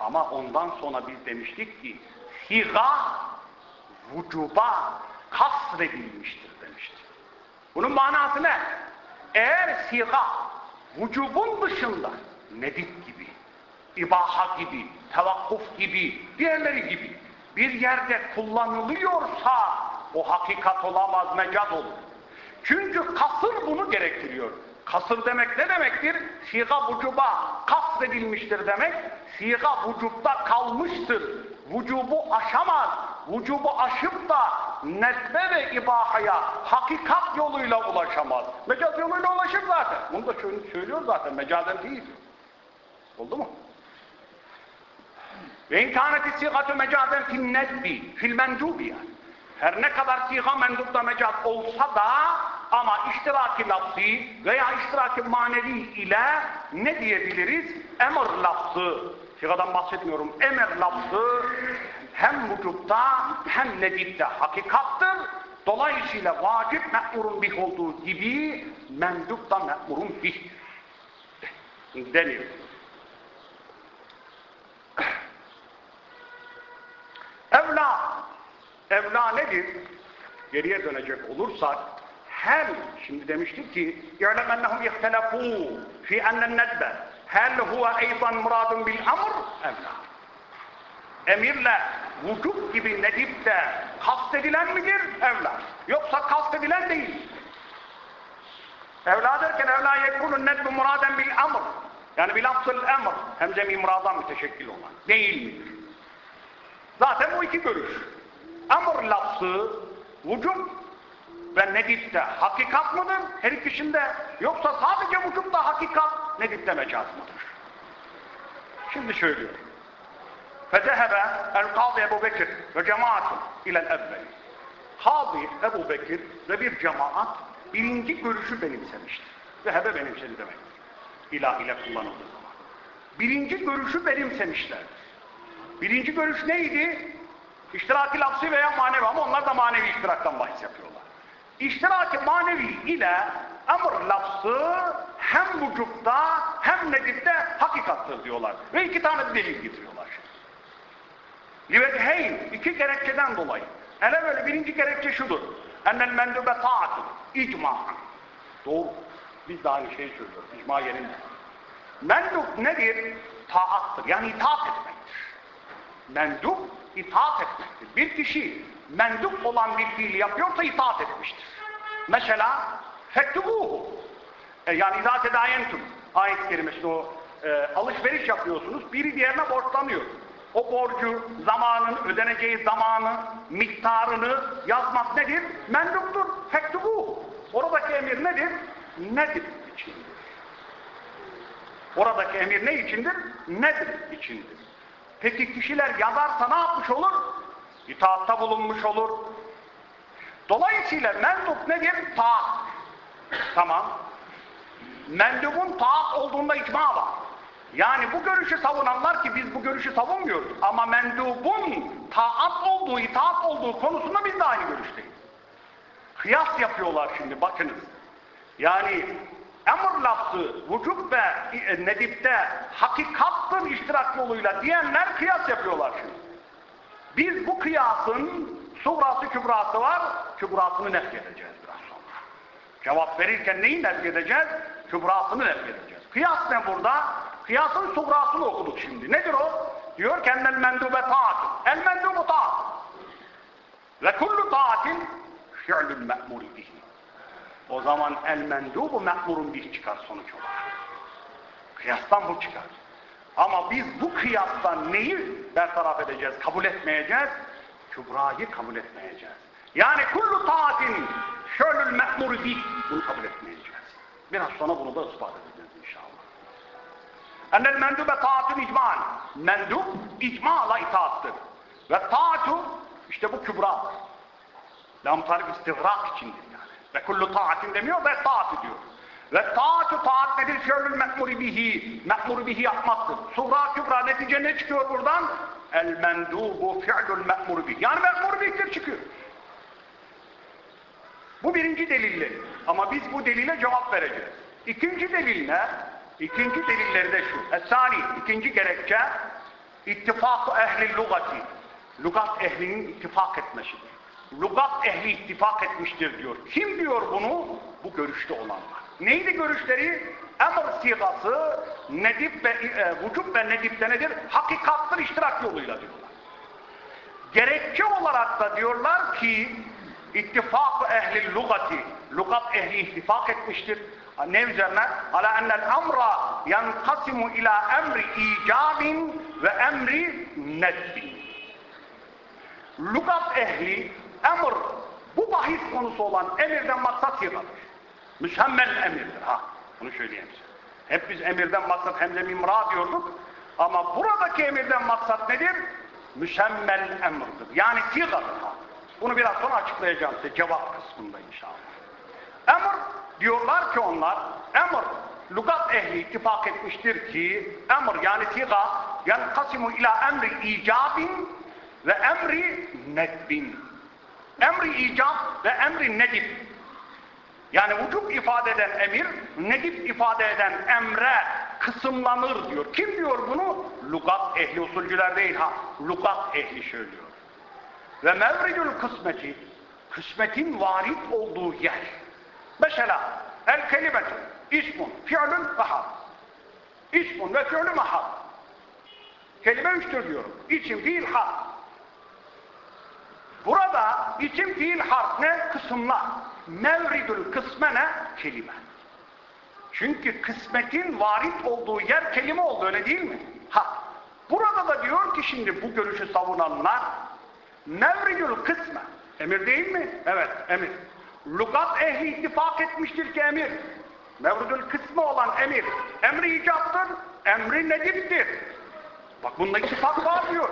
Ama ondan sonra biz demiştik ki siga vücuba kasredilmiştir demiştik. Bunun manası ne? Eğer siga vücubun dışında nedip gibi, ibaha gibi, tevakkuf gibi, diğerleri gibi bir yerde kullanılıyorsa o hakikat olamaz, mecaz olur. Çünkü kasır bunu gerektiriyor. Kasır demek ne demektir? Siga vücuba kasredilmiştir demek. Siga vücubda kalmıştır. Vücubu aşamaz. Vücubu aşıp da nesbe ve ibahaya hakikat yoluyla ulaşamaz. Mecaz yoluyla ulaşır zaten. Bunu da söylüyor zaten. Mecazen değil. Oldu mu? Ve imkaneti sigatu mecazen fil nedbi, fil mendubi. Her ne kadar siga mendupta mecaz olsa da ama iştiraki lafzi veya iştiraki manevi ile ne diyebiliriz? Emir lafzı, sigadan bahsetmiyorum, emir lafzı hem vücutta hem nedipte hakikattır. Dolayısıyla vacip me'murun bih olduğu gibi mendup da me'murun bih denir. Evla, evla nedir? Geriye dönecek olursak, hel, şimdi demiştik ki, يَعْلَمْ اَنَّهُمْ يَخْتَلَفُوا فِي اَنَّ النَّدْبَ هَلْ هُوَ اَيْضًا مُرَادٌ بِالْأَمْرِ Evla. Emirle, vücut gibi nedip de kastedilen midir? Evla. Yoksa kastedilen değil. Evla derken evla yekunun nedbu muraden bil amr. Yani bil lafzıl emr. Hem de mimradan müteşekkil olan. Değil midir? Zaten bu iki görüş. Emr lafzı vücut ve nedipte hakikat mıdır? Her ikisinde. Yoksa sadece vücutta hakikat, nedipte mecaz mıdır? Şimdi söylüyorum. فَذَهَبَ الْقَاضِ Ebu Bekir ve cemaatun ile evvel. Kadı Ebu Bekir ve bir cemaat birinci görüşü benimsemiştir. Zehebe benimsedi demek. İlah ile kullanıldığı zaman. Birinci görüşü benimsemişlerdir. Birinci görüş neydi? İştiraki lafzı veya manevi ama onlar da manevi iştiraktan bahis yapıyorlar. İştiraki manevi ile emr lafzı hem vücutta hem nedipte hakikattır diyorlar. Ve iki tane delil getiriyorlar. Livedheyn, iki gerekçeden dolayı. Hele böyle birinci gerekçe şudur. Ennel mendube taatun, icma'an. Doğru. Biz de aynı şeyi söylüyoruz. İcma yerinde. Mendup nedir? Taattır. Yani itaat etmektir. Mendup itaat etmektir. Bir kişi mendup olan bir fiil yapıyorsa itaat etmiştir. Mesela fektubuhu. E, yani izâ tedayentum. Ayet kerimesi o e, alışveriş yapıyorsunuz. Biri diğerine borçlanıyor. O borcu, zamanın, ödeneceği zamanı, miktarını yazmak nedir? Menduptur. Fektubuhu. Oradaki emir nedir? Nedir içindir. Oradaki emir ne içindir? Nedir içindir. Peki kişiler yazarsa ne yapmış olur? İtaatta bulunmuş olur. Dolayısıyla mendup nedir? Taat. Tamam. Mendubun taat olduğunda icma var. Yani bu görüşü savunanlar ki biz bu görüşü savunmuyoruz. Ama mendubun taat olduğu, itaat olduğu konusunda biz de aynı görüşteyiz. Kıyas yapıyorlar şimdi bakınız. Yani emir lafzı vücut ve e, nedipte hakikattır iştirak yoluyla diyenler kıyas yapıyorlar şimdi. Biz bu kıyasın suvrası kübrası var, kübrasını nef edeceğiz biraz sonra. Cevap verirken neyi nef edeceğiz? Kübrasını nef edeceğiz. Kıyas ne burada? Kıyasın suvrasını okuduk şimdi. Nedir o? Diyor ki ennel mendube taat. El mendubu taat. Ve kullu taatin fi'lül me'muri bihi. O zaman el mendubu me'murun bihi çıkar sonuç olarak. Kıyastan bu çıkar. Ama biz bu kıyastan neyi bertaraf edeceğiz, kabul etmeyeceğiz? Kübrayı kabul etmeyeceğiz. Yani kullu taatin şöylül me'mur bih bunu kabul etmeyeceğiz. Biraz sonra bunu da ispat edeceğiz. Ennel mendube taatun icman. Mendub icmala itaattır. Ve taatu işte bu kübra. Lam tarif istigrak içindir yani. Ve kullu taatin demiyor ve taat diyor. Ve taatu taat nedir? Fi'lül me'muri bihi. Me'muri bihi yapmaktır. Suğra kübra netice ne çıkıyor buradan? El mendubu fi'lül me'muri bihi. Yani me'muri bihtir çıkıyor. Bu birinci delilleri. Ama biz bu delile cevap vereceğiz. İkinci delil ne? İkinci delilleri de şu. Es-sani, ikinci gerekçe ittifak ehli lugati. Lugat ehlinin ittifak etmesidir. Lugat ehli ittifak etmiştir diyor. Kim diyor bunu? Bu görüşte olanlar. Neydi görüşleri? Emr sigası nedip ve e, vücut ve nedipte nedir? Hakikattır iştirak yoluyla diyorlar. Gerekçe olarak da diyorlar ki ittifak ehli lugati lugat ehli ittifak etmiştir. Ne üzerine? Ala ennel emra yankasimu ila emri icabin ve emri nedbin. Lugat ehli emr bu bahis konusu olan emirden maksat yığılır. Müsemmel emirdir ha. Bunu söyleyeyim size. Hep biz emirden maksat hem de mimra diyorduk. Ama buradaki emirden maksat nedir? Müsemmel emrdir. Yani sigadır ha. Bunu biraz sonra açıklayacağım size cevap kısmında inşallah. Emr diyorlar ki onlar emr lugat ehli ittifak etmiştir ki emr yani siga yankasimu ila emri icabin ve emri nedbin. Emri icab ve emri nedib. Yani vücut ifade eden emir, nedip ifade eden emre kısımlanır diyor. Kim diyor bunu? Lugat ehli usulcüler değil ha. Lugat ehli söylüyor. Ve mevridül kısmeti, kısmetin varit olduğu yer. Mesela el kelimetu, ismun, fi'lün ve hal. İsmun ve fi'lün ve. Kelime üçtür diyorum. İsim, fiil, hal. Burada isim, fiil, harf ne? Kısımlar. Mevridül kısme ne? Kelime. Çünkü kısmetin varit olduğu yer kelime oldu öyle değil mi? Ha. Burada da diyor ki şimdi bu görüşü savunanlar mevridül kısme. Emir değil mi? Evet emir. Lugat ehli ittifak etmiştir ki emir. Mevridül kısmı olan emir. Emri icaptır. Emri nediptir. Bak bunda ittifak var diyor.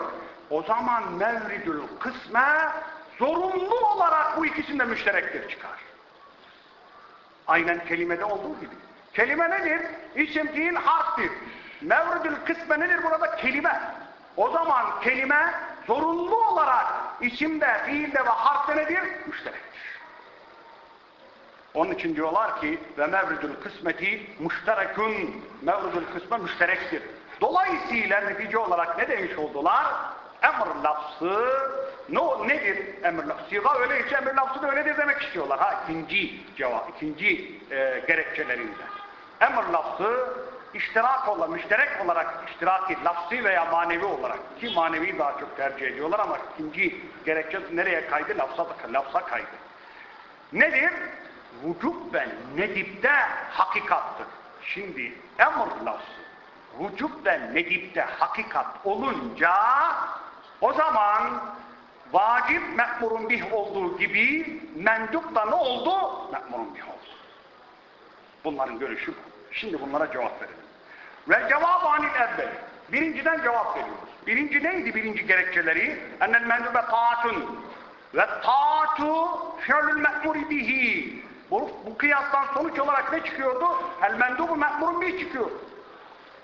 O zaman mevridül kısme zorunlu olarak bu ikisinde müşterektir çıkar. Aynen kelimede olduğu gibi. Kelime nedir? İsim değil harftir. Mevridül kısme nedir burada? Kelime. O zaman kelime zorunlu olarak isimde, fiilde ve harfte nedir? Müşterektir. Onun için diyorlar ki ve mevridül kısmeti müşterekün mevridül kısme müşterektir. Dolayısıyla netice olarak ne demiş oldular? Emr lafzı no, nedir emir lafzı? Siga öyleyse emir lafzı da öyledir demek istiyorlar. Ha ikinci cevap, ikinci e, gerekçelerinden. Emir lafzı iştirak olarak, müşterek olarak iştiraki, lafzi veya manevi olarak ki manevi daha çok tercih ediyorlar ama ikinci gerekçe nereye kaydı? Lafza, lafza kaydı. Nedir? Vücub ve nedipte hakikattır. Şimdi emr lafzı vücub ve nedipte hakikat olunca o zaman vacip me'murun bih olduğu gibi mendup da ne oldu? Me'murun bih oldu. Bunların görüşü bu. Şimdi bunlara cevap verelim. Ve cevap anil evvel. Birinciden cevap veriyoruz. Birinci neydi birinci gerekçeleri? Ennel mendube taatun. Ve taatu fi'lül me'muri bihi. Bu, bu kıyastan sonuç olarak ne çıkıyordu? El mendubu me'murun bih çıkıyor.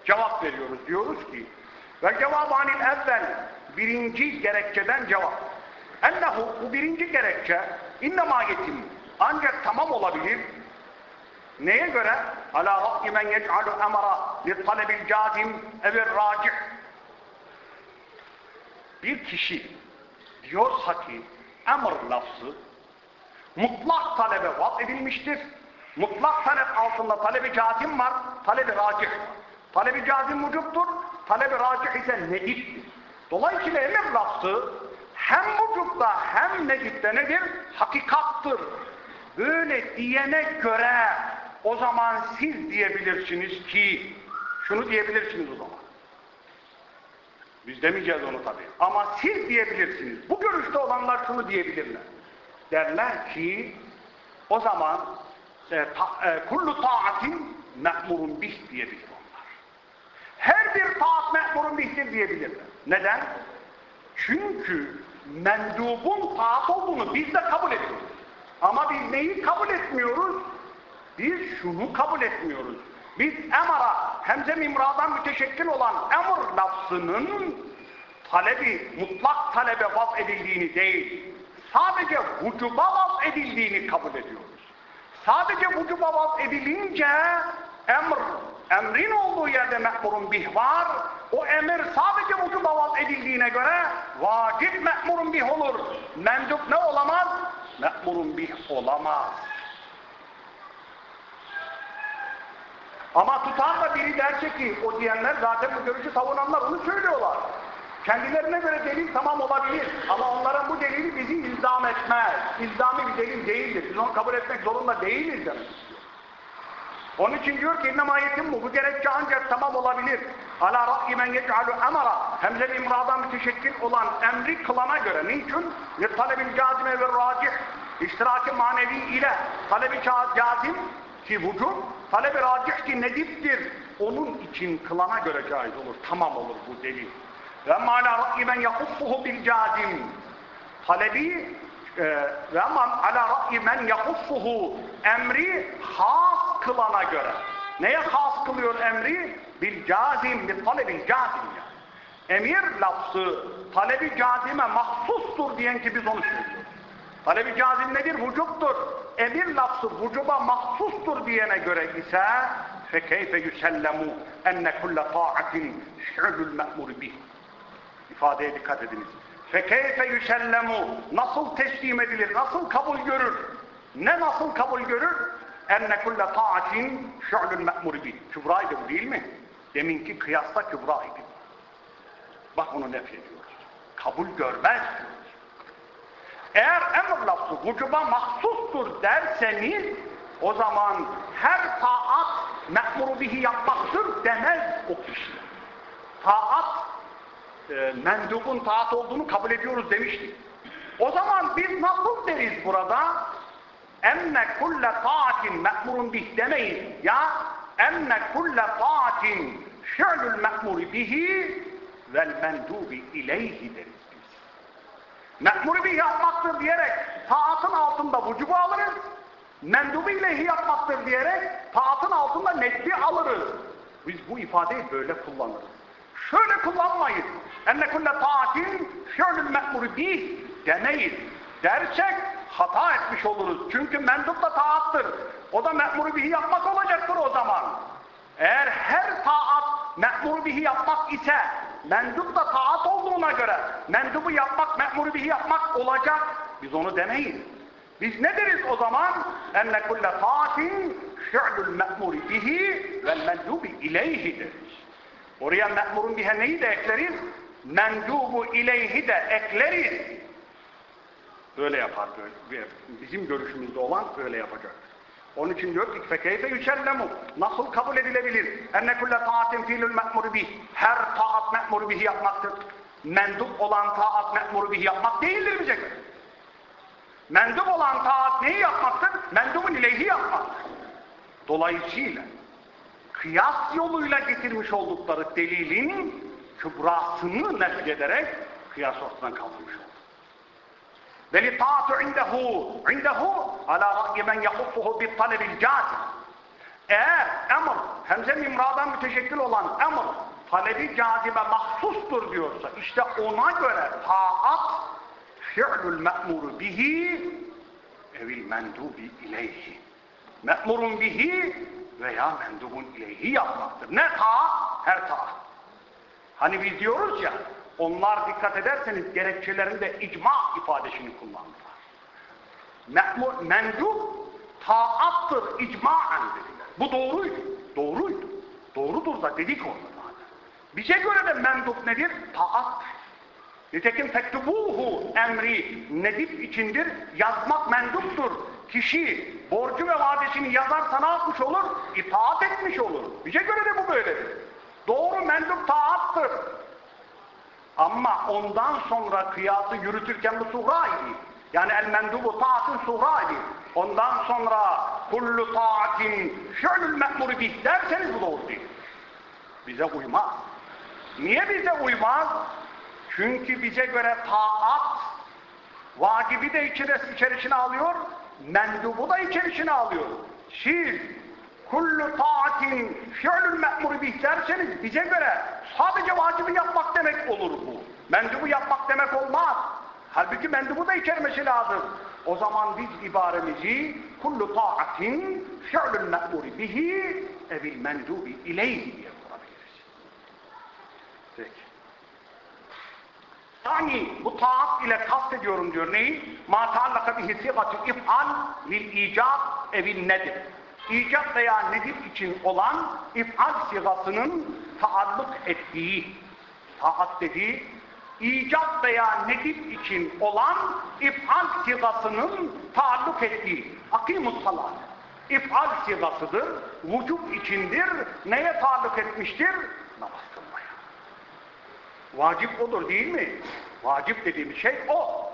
Cevap veriyoruz. Diyoruz ki ve cevap anil evvel. Birinci gerekçeden cevap. Ennehu bu birinci gerekçe innema yetim. Ancak tamam olabilir Neye göre? Ala ra'yi men yec'alu emara li talebil cazim evir racih. Bir kişi diyorsa ki emr lafzı mutlak talebe vaz edilmiştir. Mutlak talep altında talebi cazim var, talebi racih var. Talebi cazim vücuttur, talebi racih ise nediptir. Dolayısıyla emir lafzı hem vücutta hem nedipte nedir? Hakikattır. Böyle diyene göre o zaman siz diyebilirsiniz ki şunu diyebilirsiniz o zaman. Biz demeyeceğiz onu tabii. Ama siz diyebilirsiniz. Bu görüşte olanlar şunu diyebilirler. Derler ki o zaman e, ta, e, kullu taatin me'murun bih diyebilir onlar. Her bir taat me'murun bihtir diyebilirler. Neden? Çünkü mendubun taat olduğunu biz de kabul ediyoruz. Ama biz neyi kabul etmiyoruz? Biz şunu kabul etmiyoruz. Biz emara, hemze mimradan müteşekkil olan emr lafzının talebi, mutlak talebe vaz edildiğini değil, sadece vücuba vaz edildiğini kabul ediyoruz. Sadece vücuba vaz edilince emr, emrin olduğu yerde me'murun bih var. O emir sadece vücuba vaz edildiğine göre vacip me'murun bih olur. Mendup ne olamaz? Me'murun bih olamaz. Ama tutar da biri derse ki o diyenler zaten bu görüşü savunanlar onu söylüyorlar. Kendilerine göre delil tamam olabilir ama onların bu delili bizi izdam etmez. İzdami bir delil değildir. Biz onu kabul etmek zorunda değiliz demek Onun için diyor ki innemâ yetimmu bu gerekçe ancak tamam olabilir. Ala ra'yi men yec'alu emara hemze imradan müteşekkil olan emri kılana göre. Niçin? Li talebil cazime ve racih iştiraki manevi ile talebi cazim ki vücub talep-i racih ki nediptir. Onun için kılana göre caiz olur. Tamam olur bu delil. Ve mâlâ ra'yi men yakuffuhu bil cazim. Talebi e, ve aman ala ra'yi men yakuffuhu emri has kılana göre. Neye has kılıyor emri? Bil cazim, bil talebil cazim yani. Emir lafzı talebi cazime mahsustur diyen ki biz onu söylüyoruz. Talebi cazim nedir? Vücuttur. Emir lafzı vücuba mahsustur diyene göre ise فَكَيْفَ يُسَلَّمُ اَنَّ كُلَّ طَاعَةٍ شِعْلُ الْمَأْمُرِ بِهِ İfadeye dikkat ediniz. فَكَيْفَ يُسَلَّمُ Nasıl teslim edilir? Nasıl kabul görür? Ne nasıl kabul görür? اَنَّ كُلَّ طَاعَةٍ شِعْلُ الْمَأْمُرِ بِهِ Kübraydı bu değil mi? Deminki kıyasla kübraydı. Bak onu nef ediyoruz. Kabul görmez diyor. Eğer emr lafzı vücuba mahsustur derseniz o zaman her taat me'muru bihi yapmaktır demez o kişi. Taat e, mendubun taat olduğunu kabul ediyoruz demiştik. O zaman biz nasıl deriz burada? Emme kulle taatin me'murun bih demeyiz. Ya emme kulle taatin fi'lül me'muri bihi vel mendubi ileyhi deriz. Me'mur bir yapmaktır diyerek taatın altında vücubu alırız. Mendubu ilehi yapmaktır diyerek taatın altında nedbi alırız. Biz bu ifadeyi böyle kullanırız. Şöyle kullanmayız. Enne kulle taatin fi'lül me'mur bih demeyiz. Dersek hata etmiş oluruz. Çünkü mendup da taattır. O da me'mur bihi yapmak olacaktır o zaman. Eğer her taat me'mur bihi yapmak ise mendup da taat olduğuna göre mendubu yapmak, me'muru bihi yapmak olacak. Biz onu demeyiz. Biz ne deriz o zaman? Enne kulle taatin fi'lul me'muri bihi ve mendubi ileyhi deriz. Oraya me'murun bihe neyi de ekleriz? Mendubu ileyhi de ekleriz. Böyle yapar. Böyle. Bizim görüşümüzde olan böyle yapacak. Onun için diyor ki fekeyfe yücellemu. Nasıl kabul edilebilir? Enne kulle taatin fiilül me'muru bih. Her taat me'muru bihi yapmaktır. Mendup olan taat me'muru bihi yapmak değildir göre. Mendup olan taat neyi yapmaktır? Mendubun ileyhi yapmaktır. Dolayısıyla kıyas yoluyla getirmiş oldukları delilin kübrasını nefyederek kıyas ortadan kaldırmış oldu. Ve taatu indehu indehu ala ra'yi men yahuffuhu bi talebil cazim. Eğer emr, hemze mimradan müteşekkil olan emr, talebi cazibe mahsustur diyorsa, işte ona göre taat fi'lül me'muru bihi evil mendubi ileyhi. Me'murun bihi veya mendubun ileyhi yapmaktır. Ne taat? Her taat. Hani biz diyoruz ya, onlar dikkat ederseniz gerekçelerinde icma ifadesini kullandılar. Mendub taattır icmaen dediler. Bu doğruydu. Doğruydu. Doğrudur da dedik orada zaten. Bize göre de mendup nedir? Taattır. Nitekim fektubuhu emri nedip içindir. Yazmak menduptur. Kişi borcu ve vadesini yazarsa ne yapmış olur? İtaat etmiş olur. Bize göre de bu böyledir. Doğru mendup taattır. Ama ondan sonra kıyası yürütürken bu suhra idi. Yani el mendubu taatın suhra idi. Ondan sonra kullu taatin fi'lül me'muru bih derseniz bu doğru değil. Bize uymaz. Niye bize uymaz? Çünkü bize göre taat vacibi de içerisine alıyor, mendubu da içerisine alıyor. Siz kullu taatin fi'lül me'muru bih derseniz bize göre sadece vacibi yapmak demek olur bu. Mendubu yapmak demek olmaz. Halbuki mendubu da içermesi lazım. O zaman biz ibaremizi kullu taatin fi'lül me'muru bihi evil mendubi ileyhi diye kurabiliriz. Peki. Yani bu taat ile kastediyorum diyor neyi? Ma taallaka bihi sigatu if'al lil icab evil nedir? İcab veya nedir için olan if'al sigasının taalluk ettiği, taat dediği, icab veya nedip için olan if'al sigasının taalluk ettiği, akimus salat. İf'al sigasıdır, vücub içindir, neye taalluk etmiştir? Namaz. Vacip odur değil mi? Vacip dediğimiz şey o.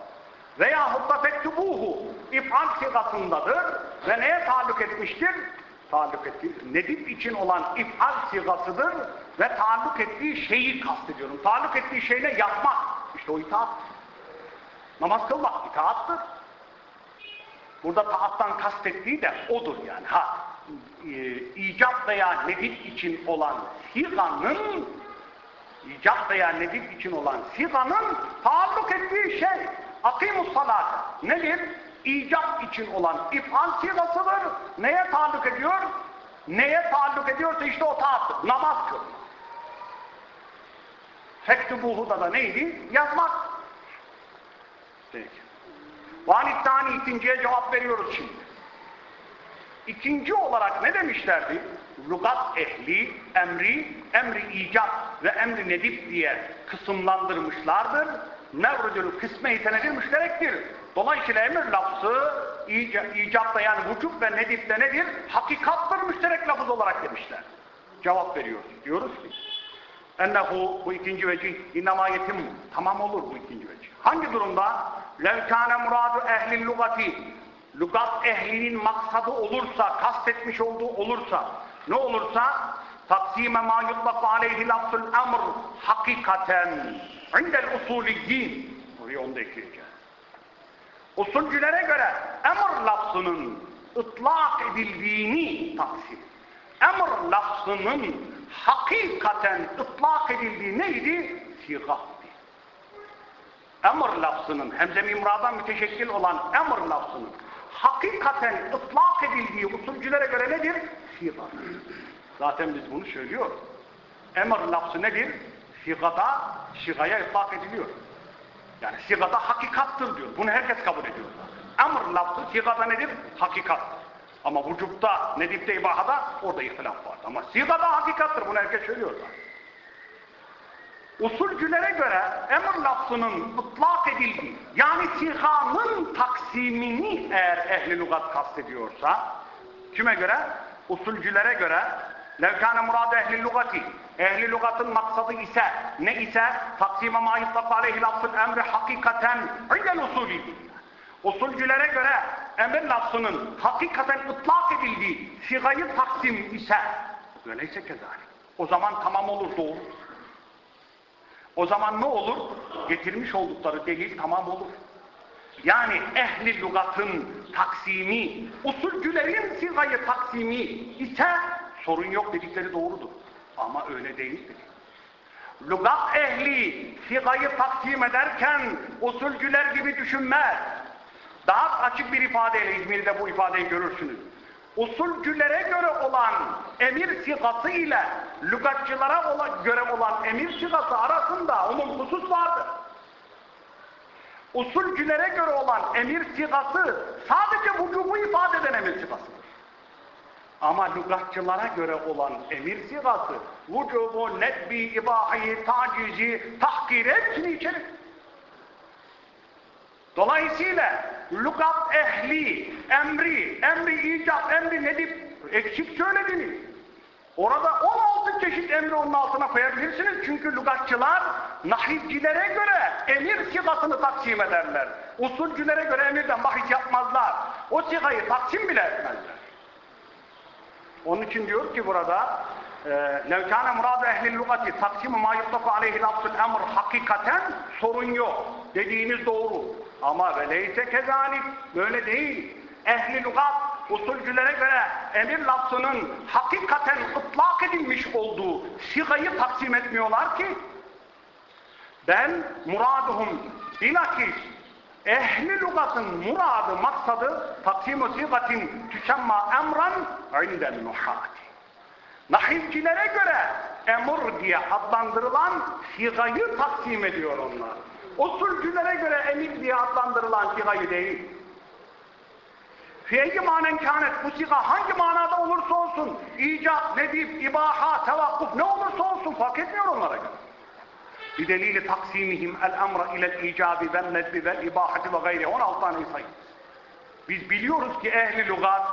Veyahut da fektubuhu if'al sigasındadır ve neye taalluk etmiştir? Taalluk ettiği, nedip için olan if'al sigasıdır ve taalluk ettiği şeyi kastediyorum. Taalluk ettiği şey ne? Yapmak. İşte o itaat. Namaz kılmak itaattır. Burada taattan kastettiği de odur yani. Ha, e, icap veya nedip için olan siganın icap veya nedip için olan siganın taalluk ettiği şey akimus salat nedir? İcap için olan if'al sigasıdır. Neye taalluk ediyor? Neye taalluk ediyorsa işte o taattır. Namaz kılma. Fektubuhu'da da neydi? Yazmak. Peki. Vanittani ikinciye cevap veriyoruz şimdi. İkinci olarak ne demişlerdi? Lugat ehli, emri, emri icap ve emri nedip diye kısımlandırmışlardır. Nevrüdül kısme-i senedir müşterektir. Dolayısıyla emir lafzı icapta yani vücub ve nedip de nedir? Hakikattır müşterek lafız olarak demişler. Cevap veriyoruz. Diyoruz ki ennehu bu ikinci vecih innamayetim tamam olur bu ikinci vecih. Hangi durumda? Levkâne muradu ehlil lugati lugat ehlinin maksadı olursa, kastetmiş olduğu olursa, ne olursa taksime ma yutlaku aleyhi lafzul emr hakikaten indel usuliyyin oraya onu da ekleyeceğiz. Usulcülere göre emr lafzının ıtlak edildiğini taksim. Emr lafzının hakikaten ıtlak edildiği neydi? Sigahtı. Emr lafzının, hemze mimradan müteşekkil olan emr lafzının hakikaten ıtlak edildiği usulcülere göre nedir? Siga. Zaten biz bunu söylüyoruz. Emr lafzı nedir? Sigada, sigaya ıtlak ediliyor. Yani sigada hakikattır diyor. Bunu herkes kabul ediyor. Emr lafzı sigada nedir? Hakikat. Ama vücutta, nedipte, ibahada orada ihtilaf var. Ama sigada hakikattır. Bunu herkes söylüyor zaten. Usulcülere göre emir lafzının ıtlak edildiği, yani sihanın taksimini eğer ehli lügat kastediyorsa, kime göre? Usulcülere göre levkâne murad ehli lügati ehli lügatın maksadı ise ne ise taksime ma yutlak aleyhi lafzın emri hakikaten indel usulü usulcülere göre emir lafzının hakikaten ıtlak edildiği sigayı taksim ise öyleyse kezalik. O zaman tamam olur doğru. O zaman ne olur? Getirmiş oldukları delil tamam olur. Yani ehli lügatın taksimi, usulcülerin sigayı taksimi ise sorun yok dedikleri doğrudur. Ama öyle değildir. Lugat ehli sigayı taksim ederken usulcüler gibi düşünmez. Daha açık bir ifadeyle İzmir'de bu ifadeyi görürsünüz. Usulcülere göre olan emir sigası ile lügatçılara göre olan emir sigası arasında onun husus vardır. Usulcülere göre olan emir sigası sadece vücubu ifade eden emir sigasıdır. Ama lügatçılara göre olan emir sigası vücubu, nedbi, ibahi, tacizi, tahkir hepsini içerir. Dolayısıyla lugat ehli, emri, emri icap, emri nedip eksik söylediniz. Orada 16 çeşit emri onun altına koyabilirsiniz. Çünkü lugatçılar nahivcilere göre emir sigasını taksim ederler. Usulcülere göre emirden bahis yapmazlar. O sigayı taksim bile etmezler. Onun için diyor ki burada لَوْ كَانَ مُرَادُ اَهْلِ اللُّغَةِ تَقْسِمُ مَا يُطَّفُ عَلَيْهِ لَفْظُ الْاَمْرِ Hakikaten sorun yok. Dediğiniz doğru. Ama veleyse kezalik böyle değil. Ehli lugat usulcülere göre emir lafzının hakikaten ıtlak edilmiş olduğu sigayı taksim etmiyorlar ki ben muraduhum bilakis ehli lugatın muradı maksadı taksim-i sigatin tüsemma emran indel nuhati Nahivcilere göre emur diye adlandırılan sigayı taksim ediyor onlar. Usulcülere göre emir diye adlandırılan sigayı değil. Fiyeygi manen kânet bu siga hangi manada olursa olsun icap, nedip, ibaha, tevakkuf ne olursa olsun fark etmiyor onlara göre. Bidelili taksimihim el emra ilel icabi vel nedbi vel ibahati ve gayri 16 tane sayı. Biz biliyoruz ki ehli lugat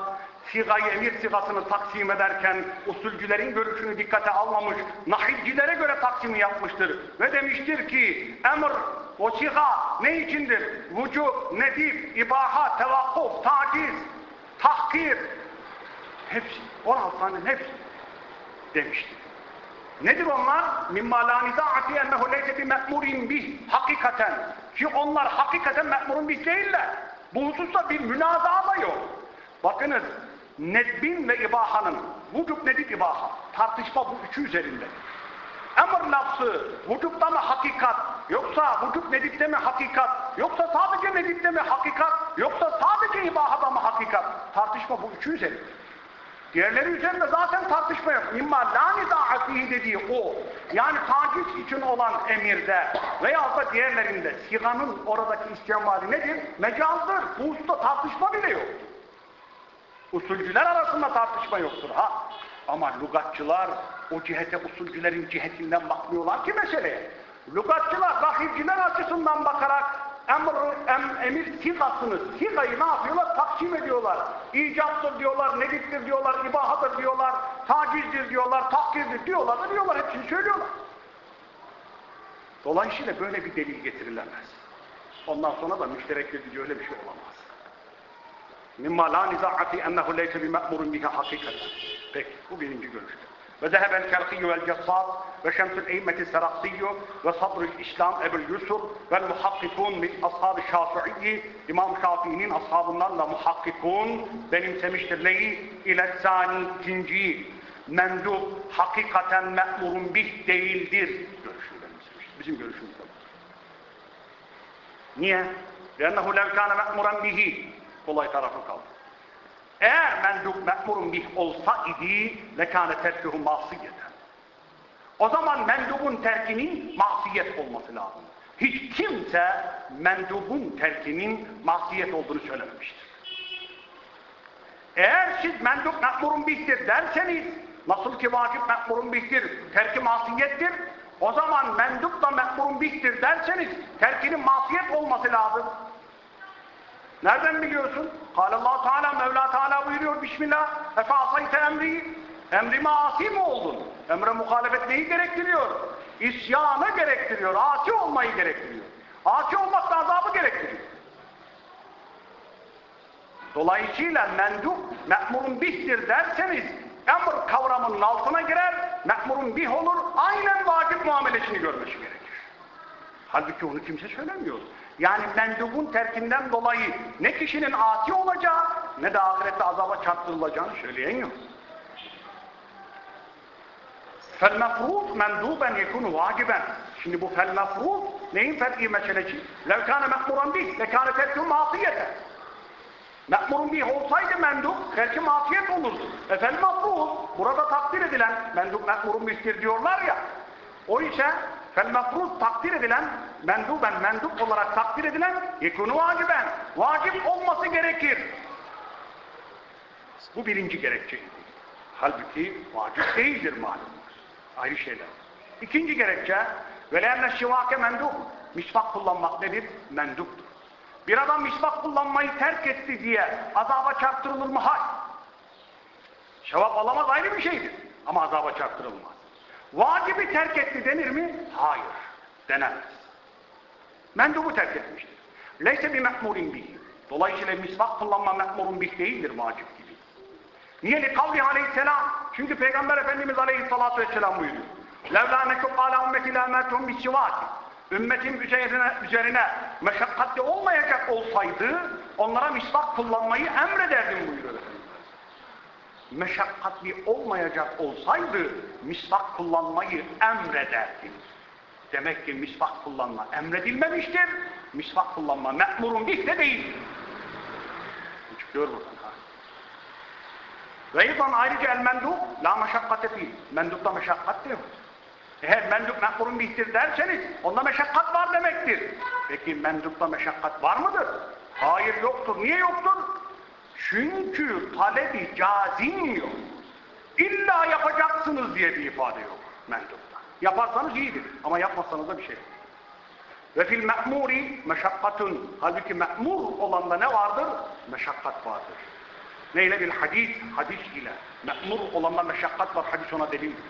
sigayı emir sigasını taksim ederken usulcülerin görüşünü dikkate almamış, nahivcilere göre taksimi yapmıştır. Ve demiştir ki emr o siga ne içindir? Vücub, nedip, ibaha, tevakkuf, taciz, tahkir hepsi, 16 tane hepsi demiştir. Nedir onlar? Mimma la nizaati ennehu leyse bi me'murin hakikaten. Ki onlar hakikaten me'murun bih değiller. Bu hususta bir münazaa da yok. Bakınız nedbin ve ibahanın vücub nedip ibaha tartışma bu üçü üzerinde. Emr lafzı vücubda mı hakikat yoksa vücub nedipte mi hakikat yoksa sadece nedipte mi hakikat yoksa sadece ibahada mı hakikat tartışma bu üçü üzerinde. Diğerleri üzerinde zaten tartışma yok. İmma la nida'atihi dediği o. Yani taciz için olan emirde veya da diğerlerinde siganın oradaki istimali nedir? Mecazdır. Bu usta tartışma bile yok. Usulcüler arasında tartışma yoktur ha. Ama lugatçılar o cihete usulcülerin cihetinden bakmıyorlar ki meseleye. Lugatçılar rahivciler açısından bakarak emr, em, emir sigasını, sigayı ne yapıyorlar? Taksim ediyorlar. İcaptır diyorlar, nediptir diyorlar, ibahadır diyorlar, tacizdir diyorlar, takdirdir diyorlar da diyorlar, hepsini söylüyorlar. Dolayısıyla böyle bir delil getirilemez. Ondan sonra da müşterek edici öyle bir şey olamaz. Mimma la niza'ati ennehu leyse bi me'murun biha hakikaten. Peki, bu birinci görüştür. Ve zehebel kerkiyyu vel cessad ve şemsül eyymmeti seraksiyyu ve sadrül İslam ebul yusur vel muhakkikun min ashab-ı şafi'i İmam Şafii'nin ashabından da muhakkikun benimsemiştir. Neyi? ile sani ikinci mendub hakikaten me'murun bih değildir. Görüşünü benimsemiştir. Bizim görüşümüz de bu. Niye? لأنه لو كان مأمورا به kolay tarafı kaldı. Eğer menduk me'murun bih olsa idi lekâne terkühü masiyeten. O zaman mendubun terkinin masiyet olması lazım. Hiç kimse mendubun terkinin masiyet olduğunu söylememiştir. Eğer siz mendup me'murun bihtir derseniz, nasıl ki vacip me'murun bihtir, terki masiyettir, o zaman mendup da me'murun bihtir derseniz, terkinin masiyet olması lazım. Nereden biliyorsun? Allah Teala Mevla Teala buyuruyor Bismillah. Efe asayte emri. Emrime asi mi oldun? Emre muhalefet neyi gerektiriyor? İsyanı gerektiriyor. Asi olmayı gerektiriyor. Asi olmak da azabı gerektiriyor. Dolayısıyla mendup me'murun bihtir derseniz emr kavramının altına girer, me'murun bih olur, aynen vacip muamelesini görmesi gerekir. Halbuki onu kimse söylemiyor. Yani mendubun terkinden dolayı ne kişinin ati olacağı ne de ahirette azaba çarptırılacağını söyleyen yok. فَالْمَفْرُوض مَنْدُوبًا يَكُنُ vaciben. Şimdi bu fel-mefrûd neyin fer'i meselesi? لَوْ كَانَ مَأْمُرًا بِهِ لَكَانَ تَرْكُ مَعْصِيَةً Me'murun bih olsaydı mendup belki masiyet olurdu. E fel mafruh burada takdir edilen mendup me'murun bihtir diyorlar ya. O ise fel mafruh takdir edilen menduben mendup olarak takdir edilen yekunu vaciben. Vacip olması gerekir. Bu birinci gerekçe. Halbuki vacip değildir malumlar. Ayrı şeyler. İkinci gerekçe velenne şivake mendup. Misvak kullanmak nedir? Menduptur. Bir adam misvak kullanmayı terk etti diye azaba çarptırılır mı? Hayır. Şevap alamaz ayrı bir şeydir. Ama azaba çarptırılmaz. Vacibi terk etti denir mi? Hayır. Denemez. Mendubu terk etmiştir. Leyse bir me'murin bih. Dolayısıyla misvak kullanma me'murun bih değildir vacip gibi. Niye li kavli aleyhisselam? Çünkü Peygamber Efendimiz aleyhissalatu vesselam buyuruyor. Levla nekub ala ümmeti la mertum bis ümmetin üzerine, üzerine meşakkatli olmayacak olsaydı onlara misvak kullanmayı emrederdim buyuruyor Meşakkatli olmayacak olsaydı misvak kullanmayı emrederdim. Demek ki misvak kullanma emredilmemiştir. Misvak kullanma me'murun bih de değil. Çıkıyor buradan. Ve ayrıca el mendup la meşakkate fil. Mendupta meşakkat yok. Eğer mendup me'murun bihtir derseniz onda meşakkat var demektir. Peki mendupta meşakkat var mıdır? Hayır yoktur. Niye yoktur? Çünkü talebi cazim yok. İlla yapacaksınız diye bir ifade yok mendupta. Yaparsanız iyidir ama yapmazsanız da bir şey yok. Ve fil me'muri meşakkatun. Halbuki me'mur olanda ne vardır? Meşakkat vardır. Neyle bil hadis? Hadis ile. Me'mur olanda meşakkat var. Hadis ona delildir.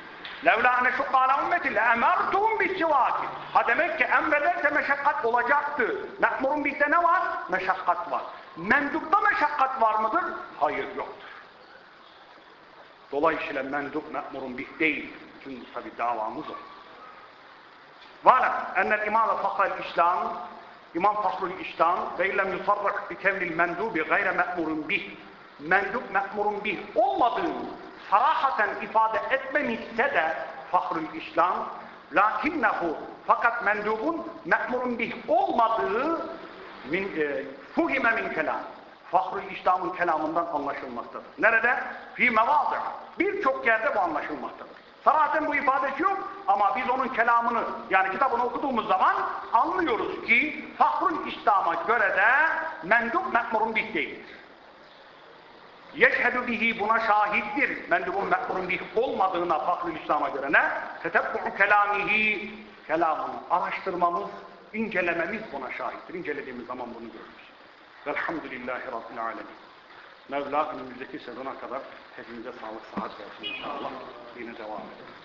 Levla ene şukka ala ümmeti le emertuhum bis. Ha demek ki emrederse meşakkat olacaktı. Me'murun bizde ne var? Meşakkat var. Mendupta meşakkat var mıdır? Hayır yoktur. Dolayısıyla mendup me'murun bih değil. Çünkü tabi davamız o. Vâlem ennel imâme fakal İslam İmam Fahrul İslam ve illem yusarrak bi kevnil mendubi gayre me'murun bih mendup me'murun bih olmadığını sarahaten ifade etmemişse de fahrül İslam lakinnehu fakat mendubun me'murun bih olmadığı min, e, fuhime min kelam fahrül İslam'ın kelamından anlaşılmaktadır. Nerede? Fi mevazı. Birçok yerde bu anlaşılmaktadır. Sarahaten bu ifadesi yok ama biz onun kelamını yani kitabını okuduğumuz zaman anlıyoruz ki fahrül İslam'a göre de mendup me'murun bih değildir. Yeşhedü bihi buna şahittir. Mendubun me'murun bih olmadığına fahrül İslam'a göre ne? Tetebbu'u kelamihi kelamını araştırmamız, incelememiz buna şahittir. İncelediğimiz zaman bunu görürüz. Velhamdülillahi Rabbil alemin. Mevla önümüzdeki sezona kadar hepimize sağlık, sıhhat versin inşallah. Yine devam edelim.